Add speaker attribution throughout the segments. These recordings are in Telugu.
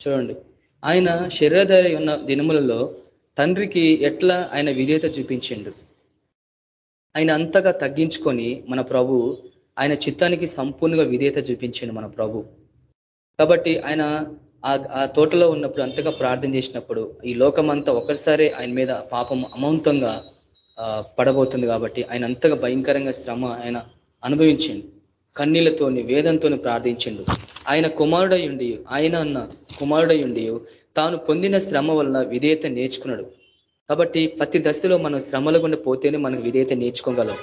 Speaker 1: చూడండి. ఆయన శరీరధారి ఉన్న దినములలో తండ్రికి ఎట్లా ఆయన విధేయత చూపించిండు? ఆయన అంతగా తగ్గించుకొని మన ప్రభు ఆయన చిత్తానికి సంపూర్ణంగా విధేయత చూపించిండు మన ప్రభు. కాబట్టి ఆయన ఆ తోటలో ఉన్నప్పుడు అంతగా ప్రార్థన చేసినప్పుడు ఈ లోకమంతా ఒకసారి ఆయన మీద పాపం అమౌంతంగా పడబోతుంది కాబట్టి ఆయన అంతగా భయంకరంగా శ్రమ ఆయన అనుభవించిండు. కన్నీళ్ళతోని వేదంతో ప్రార్థించిండు. ఆయన కుమారుడై ఉండి ఆయన అన్న కుమారుడై ఉండి తాను పొందిన శ్రమ వల్ల విధేయత నేర్చుకున్నాడు. కాబట్టి ప్రతి దశలో మనం శ్రమల గుండా పోతేనే మనకు విధేయత నేర్చుకోగలం.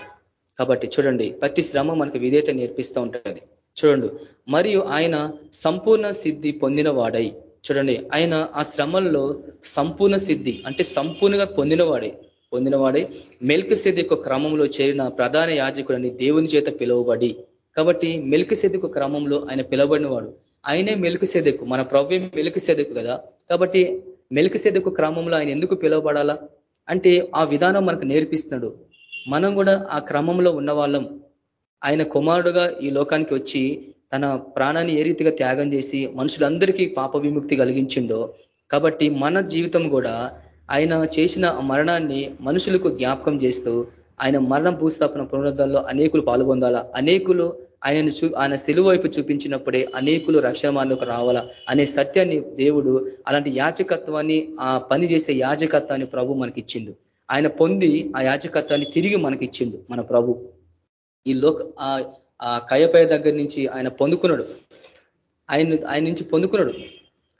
Speaker 1: కాబట్టి చూడండి ప్రతి శ్రమ మనకు విధేయత నేర్పిస్తూ ఉంటుంది. చూడండి మరియు ఆయన సంపూర్ణ సిద్ధి పొందిన వాడై చూడండి ఆయన ఆ శ్రమల్లో సంపూర్ణ సిద్ధి అంటే సంపూర్ణంగా పొందినవాడే. పొందినవాడే. మెల్క్ సిద్ధి యొక్క క్రమంలో చేరిన ప్రధాన యాజకుడని దేవుని చేత పిలువబడి కాబట్టి మెల్క్ సెదుకు క్రమంలో ఆయన పిలవబడినవాడు. ఆయనే మెలుకు సెదకు మన ప్రవ్యం మెలుకు సెదకు కదా? కాబట్టి మెలుకు సెదకు క్రమంలో ఆయన ఎందుకు పిలువబడాలా? అంటే ఆ విధానం మనకు నేర్పిస్తున్నాడు. మనం కూడా ఆ క్రమంలో ఉన్న వాళ్ళం ఆయన కుమారుడుగా ఈ లోకానికి వచ్చి తన ప్రాణాన్ని ఏ రీతిగా త్యాగం చేసి మనుషులందరికీ పాప విముక్తి కలిగించిండో కాబట్టి మన జీవితం కూడా ఆయన చేసిన మరణాన్ని మనుషులకు జ్ఞాపకం చేస్తూ ఆయన మరణ భూస్థాపన పునరుద్ధరణలో అనేకులు పాల్గొందాలా? అనేకులు ఆయనను చూ ఆయన సెలువు వైపు చూపించినప్పుడే అనేకులు రక్షణ మార్లకు రావాలా అనే సత్యాన్ని దేవుడు అలాంటి యాచకత్వాన్ని ఆ పని చేసే యాజకత్వాన్ని ప్రభు మనకిచ్చిండు. ఆయన పొంది ఆ యాచకత్వాన్ని తిరిగి మనకిచ్చిండు మన ప్రభు. ఈ లోక ఆ కయపయ దగ్గర నుంచి ఆయన పొందుకున్నాడు. ఆయన ఆయన నుంచి పొందుకున్నాడు.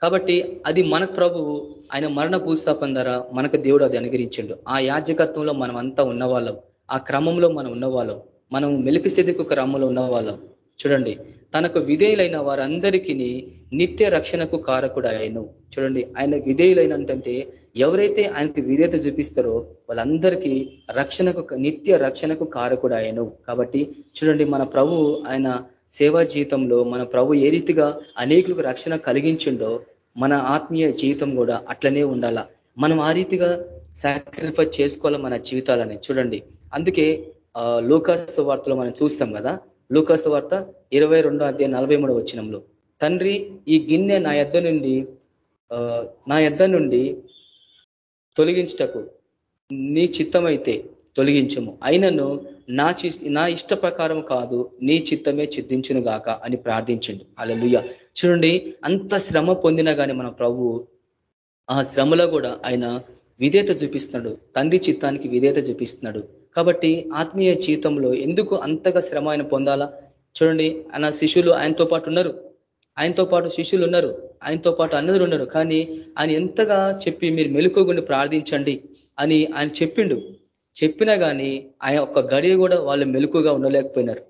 Speaker 1: కాబట్టి అది మన ప్రభువు ఆయన మరణ భూస్థాపన ద్వారా మనకు దేవుడు అది అనుగ్రహించిండు. ఆ యాజకత్వంలో మనం అంతా ఉన్నవాళ్ళం. ఆ క్రమంలో మనం ఉన్నవాళ్ళం. మనం మెలిపిసేదికు క్రమంలో ఉన్నవాళ్ళం. చూడండి తనకు విధేయులైన వారందరికీ నిత్య రక్షణకు కారకుడు ఆయను. చూడండి ఆయన విధేయులైనంటే ఎవరైతే ఆయనకి విధేయత చూపిస్తారో వాళ్ళందరికీ రక్షణకు నిత్య రక్షణకు కారకుడు ఆయను. కాబట్టి చూడండి మన ప్రభు ఆయన సేవా జీవితంలో మన ప్రభు ఏ రీతిగా అనేకులకు రక్షణ కలిగించిండో మన ఆత్మీయ జీవితం కూడా అట్లనే ఉండాల. మనం ఆ రీతిగా సాక్రిఫైస్ చేసుకోవాలి మన జీవితాలని. చూడండి అందుకే లూకాస్ వార్తలో మనం చూస్తాం కదా. లూకాస్ వార్త ఇరవై రెండో అధ్యాయ నలభై మూడో వచ్చినంలో తండ్రి ఈ గిన్నె నా ఎద్ద నుండి నా ఎద్ద నుండి తొలగించటకు నీ చిత్తమైతే తొలగించము. అయినను నా నా ఇష్ట ప్రకారం కాదు నీ చిత్తమే చిద్దించును గాక అని ప్రార్థించండి. అలలుయ్య చూడండి అంత శ్రమ పొందినా కానీ మన ప్రభువు ఆ శ్రమలో కూడా ఆయన విధేత చూపిస్తున్నాడు. తండ్రి చిత్తానికి విధేత చూపిస్తున్నాడు. కాబట్టి ఆత్మీయ జీవితంలో ఎందుకు అంతగా శ్రమ ఆయన పొందాలా? చూడండి ఆయన శిష్యులు ఆయనతో పాటు ఉన్నారు. ఆయనతో పాటు శిష్యులు ఉన్నారు. ఆయనతో పాటు అన్నదరు ఉన్నారు. కానీ ఆయన ఎంతగా చెప్పి మీరు మెలుకోగుండి ప్రార్థించండి అని ఆయన చెప్పిండు. చెప్పినా కానీ ఆయన ఒక్క గడియ కూడా వాళ్ళు మెలుకుగా ఉండలేకపోయినారు.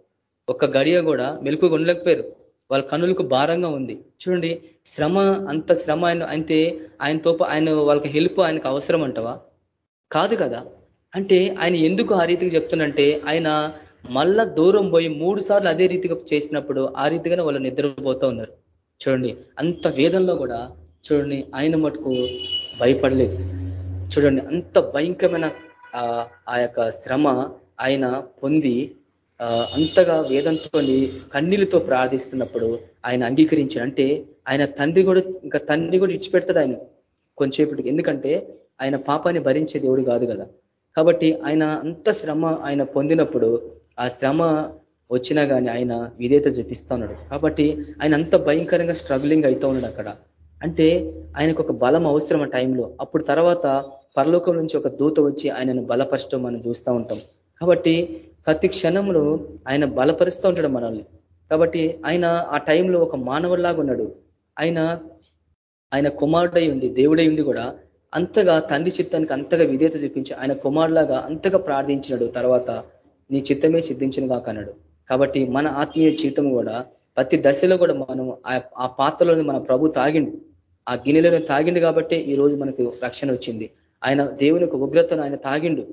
Speaker 1: ఒక్క గడియ కూడా మెలుకుగా ఉండలేకపోయారు. వాళ్ళ కనులకు భారంగా ఉంది. చూడండి శ్రమ అంత శ్రమ ఆయన అయితే ఆయనతో ఆయన వాళ్ళకి హెల్ప్ ఆయనకు అవసరం అంటవా? కాదు కదా. అంటే ఆయన ఎందుకు ఆ రీతికి చెప్తున్నంటే ఆయన మళ్ళా దూరం పోయి మూడు సార్లు అదే రీతిగా చేసినప్పుడు ఆ రీతిగానే వాళ్ళు నిద్రపోతూ ఉన్నారు. చూడండి అంత వేదంలో కూడా చూడండి ఆయన మటుకు భయపడలేదు. చూడండి అంత భయంకరమైన ఆ యొక్క శ్రమ ఆయన పొంది అంతగా వేదంతో కన్నీళ్ళతో ప్రార్థిస్తున్నప్పుడు ఆయన అంగీకరించాడు. అంటే ఆయన తండ్రి కూడా ఇంకా తండ్రి కూడా ఇచ్చిపెడతాడు ఆయన కొంచెంసేపటికి ఎందుకంటే ఆయన పాపాన్ని భరించే దేవుడు కాదు కదా. కాబట్టి ఆయన అంత శ్రమ ఆయన పొందినప్పుడు ఆ శ్రమ వచ్చినా కానీ ఆయన విధేత చూపిస్తా ఉన్నాడు. కాబట్టి ఆయన అంత భయంకరంగా స్ట్రగ్లింగ్ అవుతా ఉన్నాడు అక్కడ. అంటే ఆయనకు ఒక బలం అవసరం ఆ టైంలో అప్పుడు తర్వాత పరలోకం నుంచి ఒక దూత వచ్చి ఆయనను బలపరచడం మనం చూస్తూ ఉంటాం. కాబట్టి ప్రతి క్షణంలో ఆయన బలపరుస్తూ ఉంటాడు మనల్ని. కాబట్టి ఆయన ఆ టైంలో ఒక మానవుల్లాగా ఉన్నాడు. ఆయన ఆయన కుమారుడై ఉండి దేవుడై ఉండి కూడా అంతగా తండ్రి చిత్తానికి అంతగా విధేత చూపించి ఆయన కుమారులాగా అంతగా ప్రార్థించినాడు. తర్వాత నీ చిత్తమే సిద్ధించిన కాకన్నాడు కాబట్టి మన ఆత్మీయ జీవితం కూడా ప్రతి దశలో కూడా మనం ఆ పాత్రలోని మన ప్రభు తాగిండు. ఆ గిన్నెలను తాగిండు కాబట్టి ఈ రోజు మనకు రక్షణ వచ్చింది. ఆయన దేవునికి ఉగ్రతను ఆయన తాగిండు.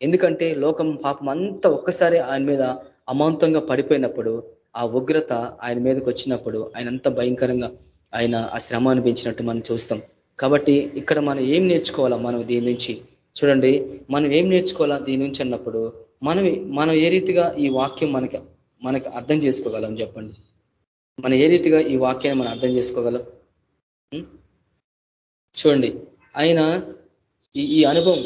Speaker 1: ఎందుకంటే లోకం పాపం అంతా ఒక్కసారి ఆయన మీద అమాంతంగా పడిపోయినప్పుడు ఆ ఉగ్రత ఆయన మీదకి వచ్చినప్పుడు ఆయన అంత భయంకరంగా ఆయన ఆ శ్రమ అనిపించినట్టు మనం చూస్తాం. కాబట్టి ఇక్కడ మనం ఏం నేర్చుకోవాలా మనం దీని నుంచి? చూడండి మనం ఏం నేర్చుకోవాలా దీని నుంచి అన్నప్పుడు మనం మనం ఏ రీతిగా ఈ వాక్యం మనకి మనకి అర్థం చేసుకోగలం చెప్పండి? మనం ఏ రీతిగా ఈ వాక్యాన్ని మనం అర్థం చేసుకోగలం? చూడండి ఆయన ఈ ఈ అనుభవం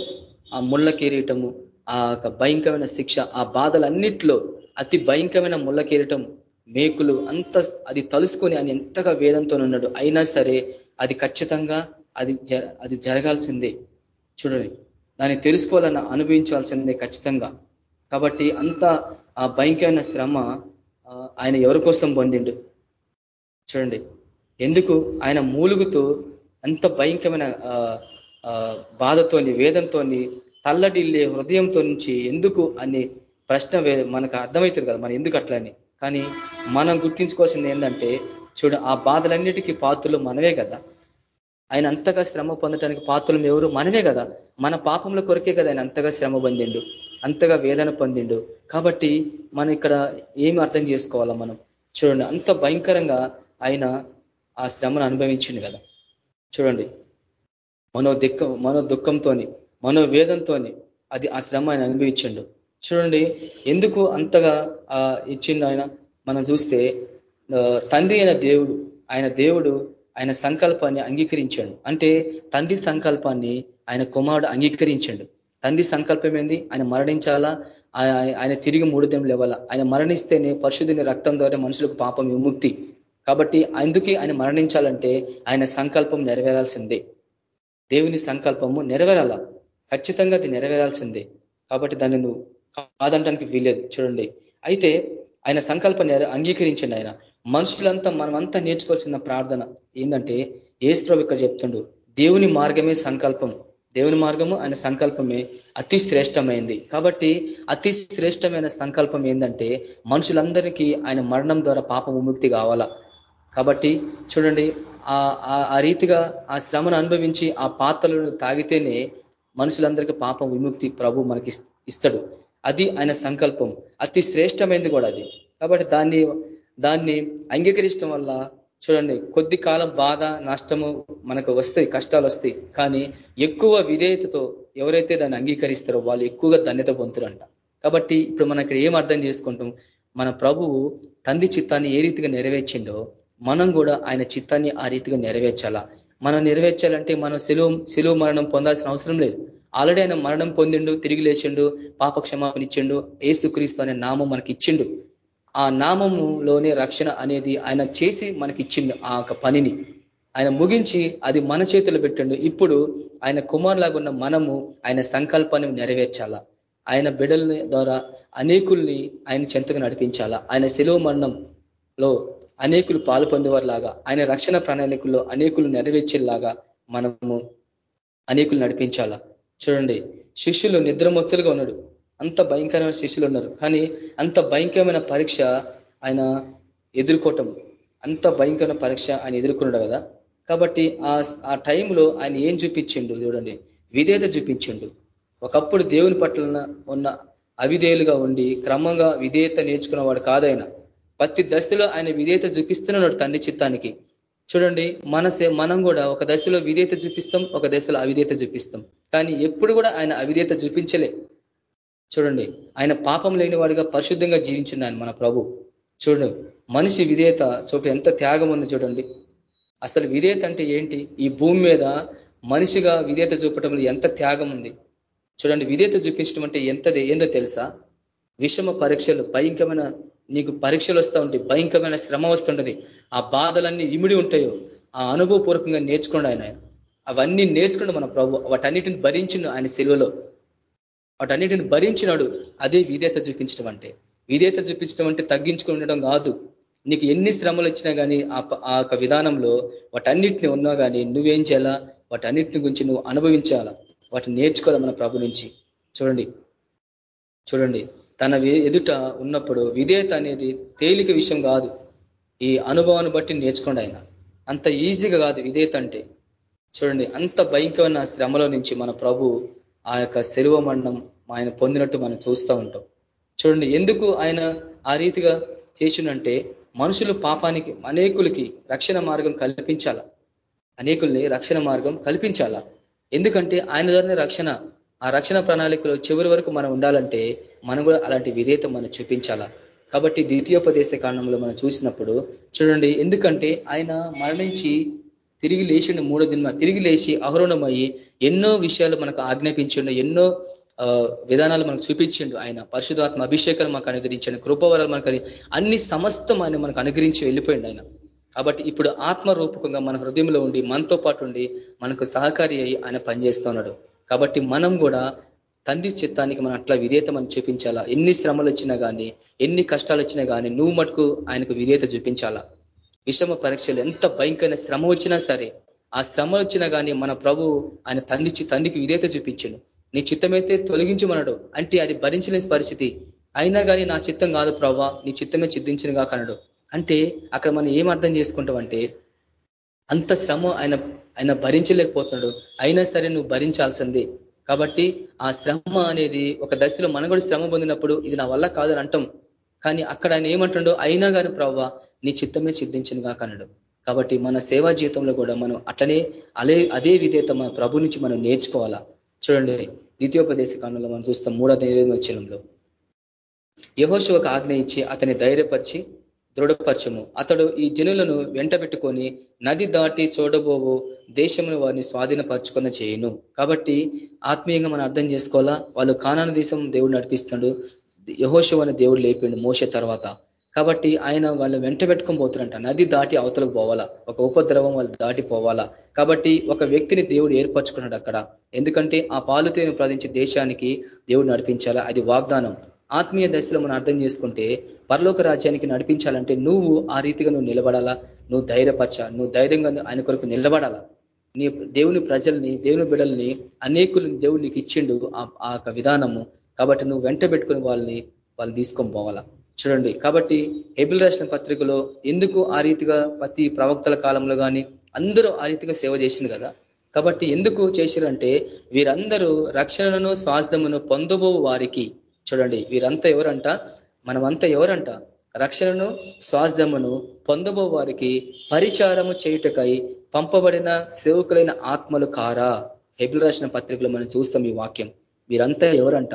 Speaker 1: ఆ ముళ్ళ కిరీటము ఆ యొక్క భయంకరమైన శిక్ష ఆ బాధలన్నిట్లో అతి భయంకరమైన ముళ్ళ కిరీటం మేకులు అంత అది తలుసుకొని ఆయన ఎంతగా వేదంతో ఉన్నాడు అయినా సరే అది ఖచ్చితంగా అది అది జరగాల్సిందే. చూడండి దాన్ని తెలుసుకోవాలని అనుభవించాల్సిందే ఖచ్చితంగా. కాబట్టి అంత ఆ భయంకరమైన శ్రమ ఆయన ఎవరి కోసం పొందిండు? చూడండి ఎందుకు ఆయన మూలుగుతూ అంత భయంకరమైన ఆ, బాధతోని వేదంతోని తల్లడిల్లే హృదయంతో నుంచి ఎందుకు అని ప్రశ్న వే- మనకు అర్థమవుతుంది కదా మనం ఎందుకు అట్లా అని. కానీ మనం గుర్తించుకోవాల్సింది ఏంటంటే చూడ ఆ బాధలన్నిటికీ పాత్రలు మనమే కదా. ఆయన అంతగా శ్రమ పొందడానికి పాత్రలు ఎవరు? మనమే కదా. మన పాపముల కొరకే కదా ఆయన అంతగా శ్రమ పొందిండు. అంతగా వేదన పొందిండు. కాబట్టి మనం ఇక్కడ ఏమి అర్థం చేసుకోవాలా మనం? చూడండి అంత భయంకరంగా ఆయన ఆ శ్రమను అనుభవించింది కదా. చూడండి మనో దుఃఖం మనో దుఃఖంతోని మనో వేదంతోని అది ఆ శ్రమ ఆయన అనుభవించిండు. చూడండి ఎందుకు అంతగా ఇచ్చిండు ఆయన? మనం చూస్తే తండ్రి అయిన దేవుడు ఆయన దేవుడు ఆయన సంకల్పాన్ని అంగీకరించాడు. అంటే తండ్రి సంకల్పాన్ని ఆయన కుమారుడు అంగీకరించాడు. తండ్రి సంకల్పం ఏంది? ఆయన మరణించాలా? ఆయన ఆయన తిరిగి మూడుదం లేవాలా? ఆయన మరణిస్తేనే పరిశుద్ధుని రక్తం ద్వారా మనుషులకు పాపం విముక్తి. కాబట్టి అందుకే ఆయన మరణించాలంటే ఆయన సంకల్పం నెరవేరాల్సిందే. దేవుని సంకల్పము నెరవేరాల? ఖచ్చితంగా అది నెరవేరాల్సిందే. కాబట్టి దాన్ని నువ్వు కాదంటానికి వీలేదు చూడండి. అయితే ఆయన సంకల్పం అంగీకరించండి ఆయన. మనుషులంతా మనమంతా నేర్చుకోవాల్సిన ప్రార్థన ఏంటంటే ఏసు ప్రభు ఇక్కడ చెప్తుండు దేవుని మార్గమే సంకల్పం. దేవుని మార్గము ఆయన సంకల్పమే అతి శ్రేష్టమైంది. కాబట్టి అతి శ్రేష్టమైన సంకల్పం ఏంటంటే మనుషులందరికీ ఆయన మరణం ద్వారా పాప విముక్తి కావాలా? కాబట్టి చూడండి ఆ ఆ- ఆ రీతిగా ఆ శ్రమను అనుభవించి ఆ పాత్రలను తాగితేనే మనుషులందరికీ పాపం విముక్తి ప్రభు మనకి ఇస్తాడు. అది ఆయన సంకల్పం. అతి శ్రేష్టమైనది కూడా అది. కాబట్టి దాన్ని దాన్ని అంగీకరించడం వల్ల చూడండి కొద్ది కాలం బాధ నష్టము మనకు వస్తాయి కష్టాలు వస్తాయి. కానీ ఎక్కువ విధేయతతో ఎవరైతే దాన్ని అంగీకరిస్తారో వాళ్ళు ఎక్కువగా ధన్యత పొందుతారంట. కాబట్టి ఇప్పుడు మనం ఇక్కడ ఏం అర్థం చేసుకుంటాం? మన ప్రభువు తండ్రి చిత్తాన్ని ఏ రీతిగా నెరవేర్చిండో మనం కూడా ఆయన చిత్తాన్ని ఆ రీతిగా నెరవేర్చాలా? మనం నెరవేర్చాలంటే మనం సెలువు సెలువు మరణం పొందాల్సిన అవసరం లేదు. ఆల్రెడీ ఆయన మరణం పొందిండు తిరిగి లేచిండు పాప క్షమాపణ ఇచ్చిండు ఏసుక్రీస్తు అనే నామం మనకి ఇచ్చిండు. ఆ నామములోనే రక్షణ అనేది ఆయన చేసి మనకి ఇచ్చిండు ఆ యొక్క పనిని. ఆయన ముగించి అది మన చేతులు పెట్టిండు. ఇప్పుడు ఆయన కుమారులాగున్న మనము ఆయన సంకల్పాన్ని నెరవేర్చాలా? ఆయన బిడల ద్వారా అనేకుల్ని ఆయన చెంతగా నడిపించాలా? ఆయన సెలవు మరణంలో అనేకులు పాలు పొందేవారిలాగా ఆయన రక్షణ ప్రణాళికల్లో అనేకులు నెరవేర్చేలాగా మనము అనేకులు నడిపించాలా? చూడండి శిష్యులు నిద్రమొత్తులుగా ఉన్నాడు. అంత భయంకరమైన శిష్యులు ఉన్నారు. కానీ అంత భయంకరమైన పరీక్ష ఆయన ఎదుర్కోవటం అంత భయంకరమైన పరీక్ష ఆయన ఎదుర్కొన్నాడు కదా. కాబట్టి ఆ ఆ టైంలో ఆయన ఏం చూపించిండు చూడండి. విధేయత చూపించిండు. ఒకప్పుడు దేవుని పట్ల ఉన్న అవిధేయులుగా ఉండి క్రమంగా విధేయత నేర్చుకున్నవాడు కాదైనా ప్రతి దశలో ఆయన విధేయత చూపిస్తున్నాడు తండ్రి చిత్తానికి. చూడండి మనసే మనం కూడా ఒక దశలో విధేయత చూపిస్తాం ఒక దశలో అవిధేయత చూపిస్తాం. కానీ ఎప్పుడు కూడా ఆయన అవిధేయత చూపించలే. చూడండి ఆయన పాపం లేనివాడిగా పరిశుద్ధంగా జీవించింది ఆయన మన ప్రభు. చూడండి మనిషి విధేయత చోటు ఎంత త్యాగం ఉంది చూడండి. అసలు విధేయత అంటే ఏంటి? ఈ భూమి మీద మనిషిగా విధేయత చూపటంలో ఎంత త్యాగం ఉంది? చూడండి విధేయత చూపించడం అంటే ఎంతది ఏందో తెలుసా? విషమ పరీక్షలు భయంకరమైన నీకు పరీక్షలు వస్తూ ఉంటాయి భయంకరమైన శ్రమ వస్తుంటది. ఆ బాధలన్నీ ఇమిడి ఉంటాయో ఆ అనుభవపూర్వకంగా నేర్చుకోండి ఆయన. అవన్నీ నేర్చుకుంటే మన ప్రభు. వాటన్నిటిని భరించిండు ఆయన సెలవులో వాటన్నిటిని భరించినాడు అదే విధేత చూపించడం అంటే. విధేయత చూపించడం అంటే తగ్గించుకుని ఉండడం కాదు. నీకు ఎన్ని శ్రమలు వచ్చినా కానీ ఆ ఆ యొక్క విధానంలో వాటన్నిటిని ఉన్నా కానీ నువ్వేం చేయాలా? వాటన్నిటిని గురించి నువ్వు అనుభవించాలా? వాటిని నేర్చుకోవాలి మన ప్రభు నుంచి? చూడండి. చూడండి. తన ఎదుట ఉన్నప్పుడు విధేయత అనేది తేలిక విషయం కాదు. ఈ అనుభవాన్ని బట్టి నేర్చుకోండి ఆయన. అంత ఈజీగా కాదు విధేయత అంటే. చూడండి. అంత భయంకరమైన శ్రమలో నుంచి మన ప్రభు ఆ యొక్క శరువ మండం ఆయన పొందినట్టు మనం చూస్తూ ఉంటాం. చూడండి ఎందుకు ఆయన ఆ రీతిగా చేసిండంటే మనుషులు పాపానికి అనేకులకి రక్షణ మార్గం కల్పించాల? అనేకుల్ని రక్షణ మార్గం కల్పించాలా? ఎందుకంటే ఆయన ద్వారానే రక్షణ ఆ రక్షణ ప్రణాళికలో చివరి వరకు మనం ఉండాలంటే మనం కూడా అలాంటి విధేయత మనం చూపించాలా? కాబట్టి ద్వితీయోపదేశ కారణంలో మనం చూసినప్పుడు చూడండి ఎందుకంటే ఆయన మరణించి తిరిగి లేచిండు మూడో దిన తిరిగి లేచి అహరోణమయ్యి ఎన్నో విషయాలు మనకు ఆజ్ఞాపించిండు ఎన్నో విధానాలు మనకు చూపించిండు ఆయన. పరిశుధాత్మ అభిషేకాలు మనకు అనుగ్రహించండి. కృపవరాలు మనకు అన్ని సమస్తం ఆయన మనకు అనుగ్రహించి వెళ్ళిపోయింది ఆయన. కాబట్టి ఇప్పుడు ఆత్మరూపకంగా మన హృదయంలో ఉండి మనతో పాటు ఉండి మనకు సహకారి అయ్యి ఆయన పనిచేస్తున్నాడు. కాబట్టి మనం కూడా తండ్రి చిత్తానికి మనం అట్లా విధేయత మనం చూపించాలా? ఎన్ని శ్రమలు వచ్చినా కానీ ఎన్ని కష్టాలు వచ్చినా కానీ నువ్వు మటుకు ఆయనకు విధేయత చూపించాలా? విషమ పరీక్షలు ఎంత భయంకరమైన శ్రమ వచ్చినా సరే ఆ శ్రమ వచ్చినా కానీ మన ప్రభు ఆయన తండ్రి తండ్రికి విధేయత చూపించను నీ చిత్తమైతే తొలగించమనడు. అంటే అది భరించలేని పరిస్థితి. అయినా కానీ నా చిత్తం కాదు ప్రవ్వా నీ చిత్తమే చిద్దించినగా కనడు. అంటే అక్కడ మనం ఏం అర్థం చేసుకుంటామంటే అంత శ్రమ ఆయన ఆయన భరించలేకపోతున్నాడు. అయినా సరే నువ్వు భరించాల్సిందే. కాబట్టి ఆ శ్రమ అనేది ఒక దశలో మనం కూడా శ్రమ పొందినప్పుడు ఇది నా వల్ల కాదని అంటాం. కానీ అక్కడ ఆయన ఏమంటాడో అయినా కానీ ప్రవ్వ నీ చిత్తమే సిద్ధించినగా కనడు. కాబట్టి మన సేవా జీవితంలో కూడా మనం అట్లనే అలే అదే విధేత మన ప్రభు నుంచి మనం నేర్చుకోవాలా? చూడండి ద్వితీయోపదేశ కాలంలో మనం చూస్తాం మూడో ధైర్యం వచ్చలంలో యహోశివకు ఒక ఆజ్ఞ ఇచ్చి అతని ధైర్యపరిచి దృఢపరచము. అతడు ఈ జనులను వెంట పెట్టుకొని నది దాటి చూడబోవు దేశంలో వారిని స్వాధీనపరచుకున్న చేయను. కాబట్టి ఆత్మీయంగా మనం అర్థం చేసుకోవాలా? వాళ్ళు కానాన దేశం దేవుడు నడిపిస్తున్నాడు. యహోశివని దేవుడు లేపిండు మోసే తర్వాత. కాబట్టి ఆయన వాళ్ళు వెంట పెట్టుకొని నది దాటి అవతలకు పోవాలా? ఒక ఉపద్రవం వాళ్ళు దాటి పోవాలా? కాబట్టి ఒక వ్యక్తిని దేవుడు ఏర్పరచుకున్నాడు అక్కడ. ఎందుకంటే ఆ పాలు తేను ప్రదించే దేశానికి దేవుడు నడిపించాలా? అది వాగ్దానం. ఆత్మీయ దశలో మనం అర్థం చేసుకుంటే పరలోక రాజ్యానికి నడిపించాలంటే నువ్వు ఆ రీతిగా నువ్వు నిలబడాలా? నువ్వు ధైర్యపరచాలి నువ్వు ధైర్యంగా ఆయన కొరకు నిలబడాలా? నీ దేవుని ప్రజల్ని దేవుని బిడల్ని అనేకులు దేవుడు నీకు ఇచ్చిండు ఆ యొక్క విధానము. కాబట్టి నువ్వు వెంట పెట్టుకుని వాళ్ళని వాళ్ళు తీసుకొని పోవాలా? చూడండి. కాబట్టి హెబిల్ రాసిన పత్రికలో ఎందుకు ఆ రీతిగా ప్రతి ప్రవక్తల కాలంలో కానీ అందరూ ఆ రీతిగా సేవ చేసింది కదా? కాబట్టి ఎందుకు చేసిరంటే వీరందరూ రక్షణను స్వాస్థ్యమును పొందబో వారికి. చూడండి వీరంతా ఎవరంట? మనమంతా ఎవరంట? రక్షణను స్వాస్థ్యమును పొందబో వారికి పరిచారము చేయుటకై పంపబడిన సేవకులైన ఆత్మలు కారా? హెబిల్ రాసిన పత్రికలో మనం చూస్తాం ఈ వాక్యం. వీరంతా ఎవరంట?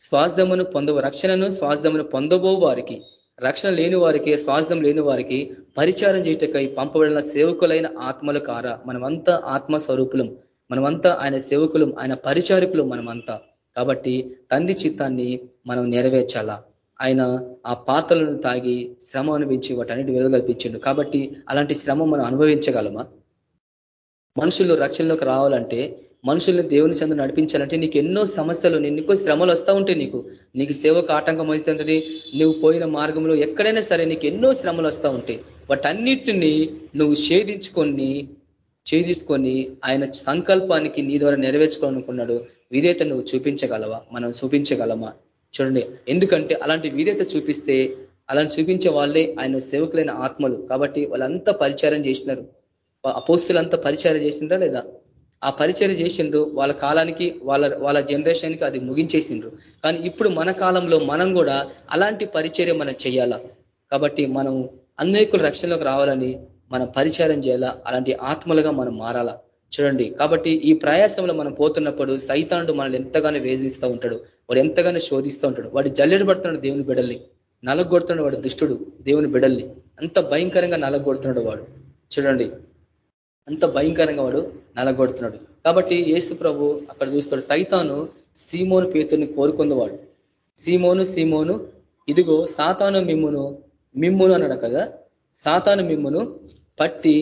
Speaker 1: స్వాస్థమును పొందవ రక్షణను స్వాస్థమును పొందబో వారికి రక్షణ లేని వారికి స్వాస్థం లేని వారికి పరిచారం చేయటకై పంపబడిన సేవకులైన ఆత్మల కార మనమంతా ఆత్మ స్వరూపులం మనమంతా ఆయన సేవకులం ఆయన పరిచారకులు మనమంతా. కాబట్టి తండ్రి చిత్తాన్ని మనం నెరవేర్చాలా? ఆయన ఆ పాత్రలను తాగి శ్రమ అనిపించి వాటన్నిటి వెలుగల్పించిండు కాబట్టి అలాంటి శ్రమ మనం అనుభవించగలమా? మనుషులు రక్షణలోకి రావాలంటే మనుషుల్ని దేవుని చెందు నడిపించాలంటే నీకు ఎన్నో సమస్యలు ఎన్నో శ్రమలు వస్తూ ఉంటాయి నీకు. నీకు సేవకు ఆటంకం వస్తుంటుంది నువ్వు పోయిన మార్గంలో ఎక్కడైనా సరే నీకు ఎన్నో శ్రమలు వస్తూ ఉంటాయి. వాటన్నిటిని నువ్వు ఛేదించుకొని ఛేదించుకొని ఆయన సంకల్పానికి నీ ద్వారా నెరవేర్చుకోవాలనుకున్నాడు. విధేత నువ్వు చూపించగలవా? మనం చూపించగలమా? చూడండి ఎందుకంటే అలాంటి విధేత చూపిస్తే అలాంటి చూపించే వాళ్ళే ఆయన సేవకులైన ఆత్మలు. కాబట్టి వాళ్ళంతా పరిచారం చేసినారు. అపోస్తులంతా పరిచారం చేసిందా లేదా? ఆ పరిచయం చేసిండ్రు. వాళ్ళ కాలానికి వాళ్ళ వాళ్ళ జనరేషన్కి అది ముగించేసిండ్రు. కానీ ఇప్పుడు మన కాలంలో మనం కూడా అలాంటి పరిచర్య మనం చేయాలా కాబట్టి మనం అనేకులు రక్షణలోకి రావాలని మనం పరిచారం చేయాలా? అలాంటి ఆత్మలుగా మనం మారాలా? చూడండి. కాబట్టి ఈ ప్రయాసంలో మనం పోతున్నప్పుడు సైతానుడు మనల్ని ఎంతగానో వేధిస్తూ ఉంటాడు. వాడు ఎంతగానో శోధిస్తూ ఉంటాడు. వాడు జల్లెడు పడుతున్నాడు దేవుని బిడల్ని. నలగొడుతున్నాడు వాడు దుష్టుడు దేవుని బిడల్ని. అంత భయంకరంగా నలగొడుతున్నాడు వాడు. చూడండి. అంత భయంకరంగా వాడు నలగొడుతున్నాడు. కాబట్టి ఏసు ప్రభు అక్కడ చూస్తాడు సైతాను సీమోను పేతుని కోరుకుందవాడు. సీమోను సీమోను ఇదిగో సాతాను మిమ్మును మిమ్మును అన్నాడు కదా సాతాను మిమ్మును పట్టి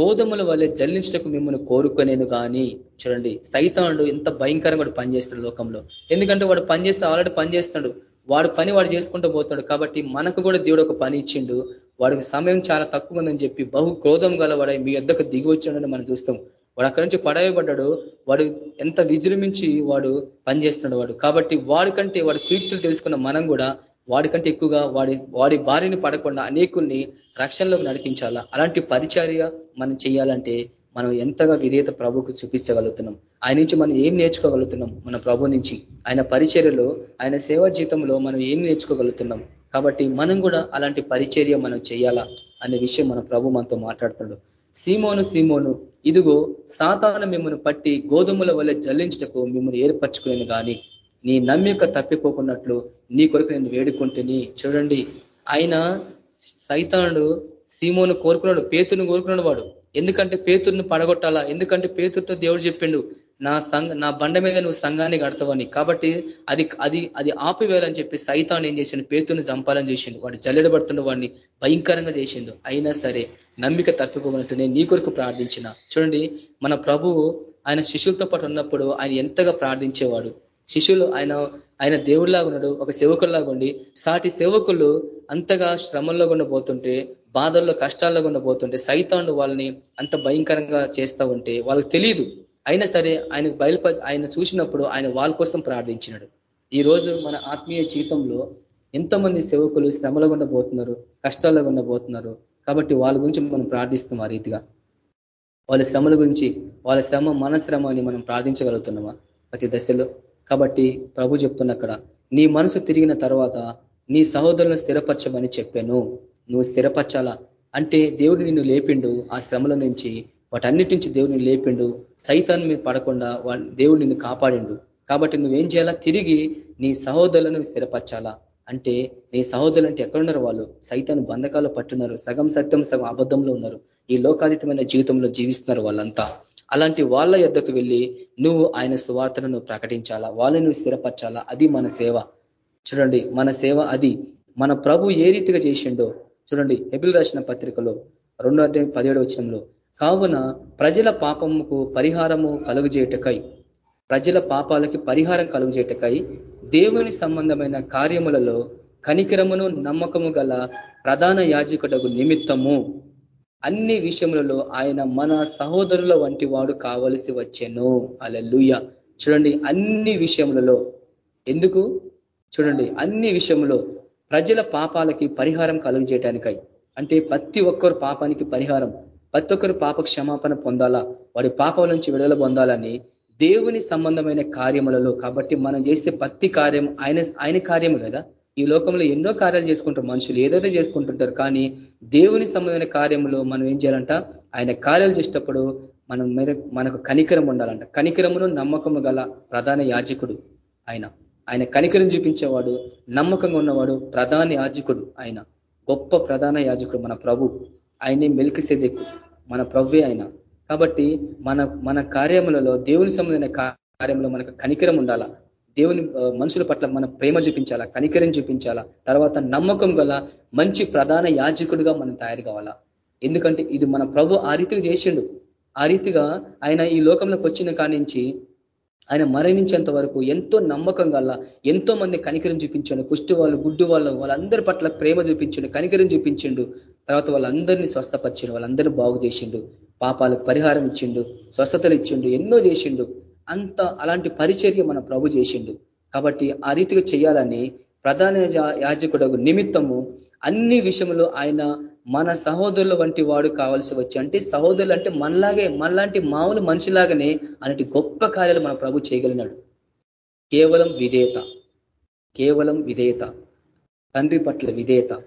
Speaker 1: గోధుమల వల్లే జల్లించటకు మిమ్మల్ని కోరుకునేను కానీ చూడండి సైతానుడు ఎంత భయంకరంగా వాడు పనిచేస్తాడు లోకంలో. ఎందుకంటే వాడు పనిచేస్తే ఆల్రెడీ పనిచేస్తున్నాడు. వాడు పని వాడు చేసుకుంటూ పోతున్నాడు కాబట్టి మనకు కూడా దేవుడు ఒక పని ఇచ్చిండు. వాడికి సమయం చాలా తక్కువ ఉందని చెప్పి బహు క్రోధం గల వాడై మీ ఎద్దకు దిగి వచ్చాడని మనం చూస్తాం. వాడు అక్కడి నుంచి పడవేయబడ్డాడు. వాడు ఎంత విజృంభించి వాడు పనిచేస్తున్నాడు వాడు. కాబట్టి వాడికంటే వాడి కీర్తులు తెలుసుకున్న మనం కూడా వాడికంటే ఎక్కువగా వాడి వాడి బారిని పడకుండా అనేకుల్ని రక్షణలోకి నడిపించాలా? అలాంటి పరిచర్య మనం చేయాలంటే మనం ఎంతగా విధేయత ప్రభుకు చూపించగలుగుతున్నాం? ఆయన నుంచి మనం ఏం నేర్చుకోగలుగుతున్నాం? మన ప్రభు నుంచి. ఆయన పరిచర్యలో ఆయన సేవా జీతంలో మనం ఏం నేర్చుకోగలుగుతున్నాం? కాబట్టి మనం కూడా అలాంటి పరిచర్య మనం చేయాలా అనే విషయం మన ప్రభు మనతో మాట్లాడుతున్నాడు. సీమోను సీమోను ఇదిగో సాతాన మిమ్మల్ని పట్టి గోధుమల వల్ల జల్లించటకు మిమ్మల్ని ఏర్పరచుకునేను కానీ నీ నమ్మిక తప్పిపోకున్నట్లు నీ కొరకు నేను వేడుకుంటుని చూడండి. ఆయన సైతానుడు సీమోను కోరుకున్నాడు పేతుని కోరుకున్నాడు వాడు. ఎందుకంటే పేతుర్ని పడగొట్టాలా? ఎందుకంటే పేతుర్తో దేవుడు చెప్పిండు నా సంఘ నా బండ మీద నువ్వు సంఘాన్ని కడతావని. కాబట్టి అది అది అది ఆపివేయాలని చెప్పి సైతాన్ని ఏం చేసిండు? పేతుని చంపాలని చేసిండు. వాడు జల్లెడబడుతున్న వాడిని భయంకరంగా చేసిండు. అయినా సరే నమ్మిక తప్పిపోయినట్టు నేను నీ కొరకు ప్రార్థించిన. చూడండి మన ప్రభువు ఆయన శిష్యులతో పాటు ఉన్నప్పుడు ఆయన ఎంతగా ప్రార్థించేవాడు. శిష్యులు ఆయన ఆయన దేవుడిలాగా ఉన్నాడు ఒక సేవకుల్లాగా ఉండి. సాటి సేవకులు అంతగా శ్రమంలో గుండా పోతుంటే బాధల్లో కష్టాల్లో ఉండబోతుంటే పోతుంటే సైతాన్ని వాళ్ళని అంత భయంకరంగా చేస్తూ ఉంటే వాళ్ళకి తెలియదు. అయినా సరే ఆయనకు బయలుప ఆయన చూసినప్పుడు ఆయన వాళ్ళ కోసం ప్రార్థించినాడు. ఈ రోజు మన ఆత్మీయ జీవితంలో ఎంతోమంది సేవకులు శ్రమలో గుండా పోతున్నారు కష్టాల్లో గుండా పోతున్నారు కాబట్టి వాళ్ళ గురించి మనం ప్రార్థిస్తాం ఆ రీతిగా. వాళ్ళ శ్రమల గురించి వాళ్ళ శ్రమ మన శ్రమ అని మనం ప్రార్థించగలుగుతున్నామా? ప్రతి దశలో. కాబట్టి ప్రభు చెప్తున్న అక్కడ నీ మనసు తిరిగిన తర్వాత నీ సహోదరులను స్థిరపరచమని చెప్పాను. నువ్వు స్థిరపరచాలా? అంటే దేవుడు నిన్ను లేపిండు ఆ శ్రమల నుంచి వాటన్నిటి నుంచి దేవుడిని లేపిండు. సైతాన్ని మీద పడకుండా దేవుడు నిన్ను కాపాడిండు. కాబట్టి నువ్వేం చేయాలా? తిరిగి నీ సహోదరులను స్థిరపరచాలా? అంటే నీ సహోదరులు అంటే ఎక్కడున్నారు వాళ్ళు? సైతాన్ని బంధకాలు పట్టున్నారు. సగం సత్యం సగం అబద్ధంలో ఉన్నారు. ఈ లోకాతీతమైన జీవితంలో జీవిస్తున్నారు వాళ్ళంతా. అలాంటి వాళ్ళ యొద్దకు వెళ్ళి నువ్వు ఆయన సువార్తను ప్రకటించాలా? వాళ్ళని నువ్వు స్థిరపరచాలా? అది మన సేవ. చూడండి మన సేవ అది. మన ప్రభు ఏ రీతిగా చేసిండో చూడండి ఎబిల్ రాసిన పత్రికలో రెండో అధ్యాయం పదిహేడు వచ్చినంలో కావున ప్రజల పాపముకు పరిహారము కలుగుజేయటకై ప్రజల పాపాలకి పరిహారం కలుగుజేయటకై దేవుని సంబంధమైన కార్యములలో కనికరమును నమ్మకము గల ప్రధాన యాజకుడకు నిమిత్తము. అన్ని విషయములలో ఆయన మన సహోదరుల వంటి వాడు కావలసి వచ్చాను. అలలుయ చూడండి అన్ని విషయములలో. ఎందుకు? చూడండి అన్ని విషయంలో ప్రజల పాపాలకి పరిహారం కలుగజేయటానికై. అంటే ప్రతి ఒక్కరు పాపానికి పరిహారం. ప్రతి ఒక్కరు పాప క్షమాపణ పొందాలా? వాడి పాపం నుంచి విడుదల పొందాలని దేవుని సంబంధమైన కార్యములలో కాబట్టి మనం చేసే ప్రతి కార్యం ఆయన ఆయన కార్యము కదా? ఈ లోకంలో ఎన్నో కార్యాలు చేసుకుంటారు మనుషులు ఏదైతే చేసుకుంటుంటారు కానీ దేవుని సంబంధమైన కార్యములో మనం ఏం చేయాలంట? ఆయన కార్యాలు చేసేటప్పుడు మనం మీద మనకు కనికరం ఉండాలంట. కనికరమును నమ్మకము గల ప్రధాన యాజకుడు ఆయన. ఆయన కనికరం చూపించేవాడు నమ్మకంగా ఉన్నవాడు ప్రధాన యాజకుడు ఆయన. గొప్ప ప్రధాన యాజకుడు మన ప్రభు. ఆయనే మెలికిసేదేకు మన ప్రవ్వే ఆయన కాబట్టి మన మన కార్యములలో దేవుని సంబంధమైన కార్యంలో మనకు కనికరం ఉండాలా? దేవుని మనుషుల పట్ల మన ప్రేమ చూపించాలా? కనికరం చూపించాలా? తర్వాత నమ్మకం గల మంచి ప్రధాన యాజకుడిగా మనం తయారు కావాలా? ఎందుకంటే ఇది మన ప్రభు ఆ రీతిగా చేసిండు. ఆ రీతిగా ఆయన ఈ లోకంలోకి వచ్చిన కాడి నుంచి ఆయన మరణించేంత వరకు ఎంతో నమ్మకం గల ఎంతో మంది కనికరం చూపించాడు. కుష్టి వాళ్ళు గుడ్డు వాళ్ళు వాళ్ళందరి పట్ల ప్రేమ చూపించిండు కనికరం చూపించిండు. తర్వాత వాళ్ళందరినీ స్వస్థపరిచిండు వాళ్ళందరినీ బాగు చేసిండు పాపాలకు పరిహారం ఇచ్చిండు స్వస్థతలు ఇచ్చిండు ఎన్నో చేసిండు. అంత అలాంటి పరిచర్య మన ప్రభు చేసిండు. కాబట్టి ఆ రీతిగా చేయాలని ప్రధాన యాజకుడు నిమిత్తము అన్ని విషయంలో ఆయన మన సహోదరుల వంటి వాడు కావాల్సి వచ్చి అంటే సహోదరులు అంటే మనలాగే మనలాంటి మామూలు మనిషిలాగానే అలాంటి గొప్ప కార్యాలు మన ప్రభు చేయగలిగినాడు. కేవలం విధేయత. కేవలం విధేయత. తండ్రి పట్ల విధేయత.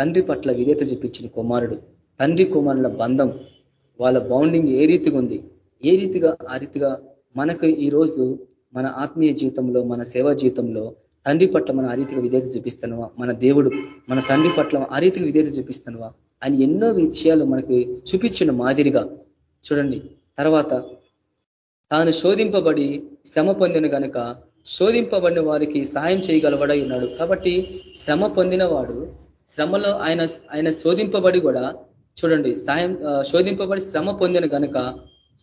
Speaker 1: తండ్రి పట్ల విధేత చూపించిన కుమారుడు. తండ్రి కుమారుల బంధం వాళ్ళ బౌండింగ్ ఏ రీతిగా ఉంది? ఏ రీతిగా? ఆ రీతిగా మనకు ఈరోజు మన ఆత్మీయ జీవితంలో మన సేవా జీవితంలో తండ్రి పట్ల మన ఆ రీతిగా విధేయత చూపిస్తానువా? మన దేవుడు మన తండ్రి పట్ల ఆ రీతిగా విధేయత చూపిస్తానువా? ఆయన ఎన్నో విషయాలు మనకి చూపించిన మాదిరిగా చూడండి. తర్వాత తాను శోధింపబడి శ్రమ పొందిన కనుక శోధింపబడిన వారికి సాయం చేయగలవాడై ఉన్నాడు. కాబట్టి శ్రమ పొందిన వాడు శ్రమలో ఆయన ఆయన శోధింపబడి కూడా చూడండి సాయం శోధింపబడి శ్రమ పొందిన కనుక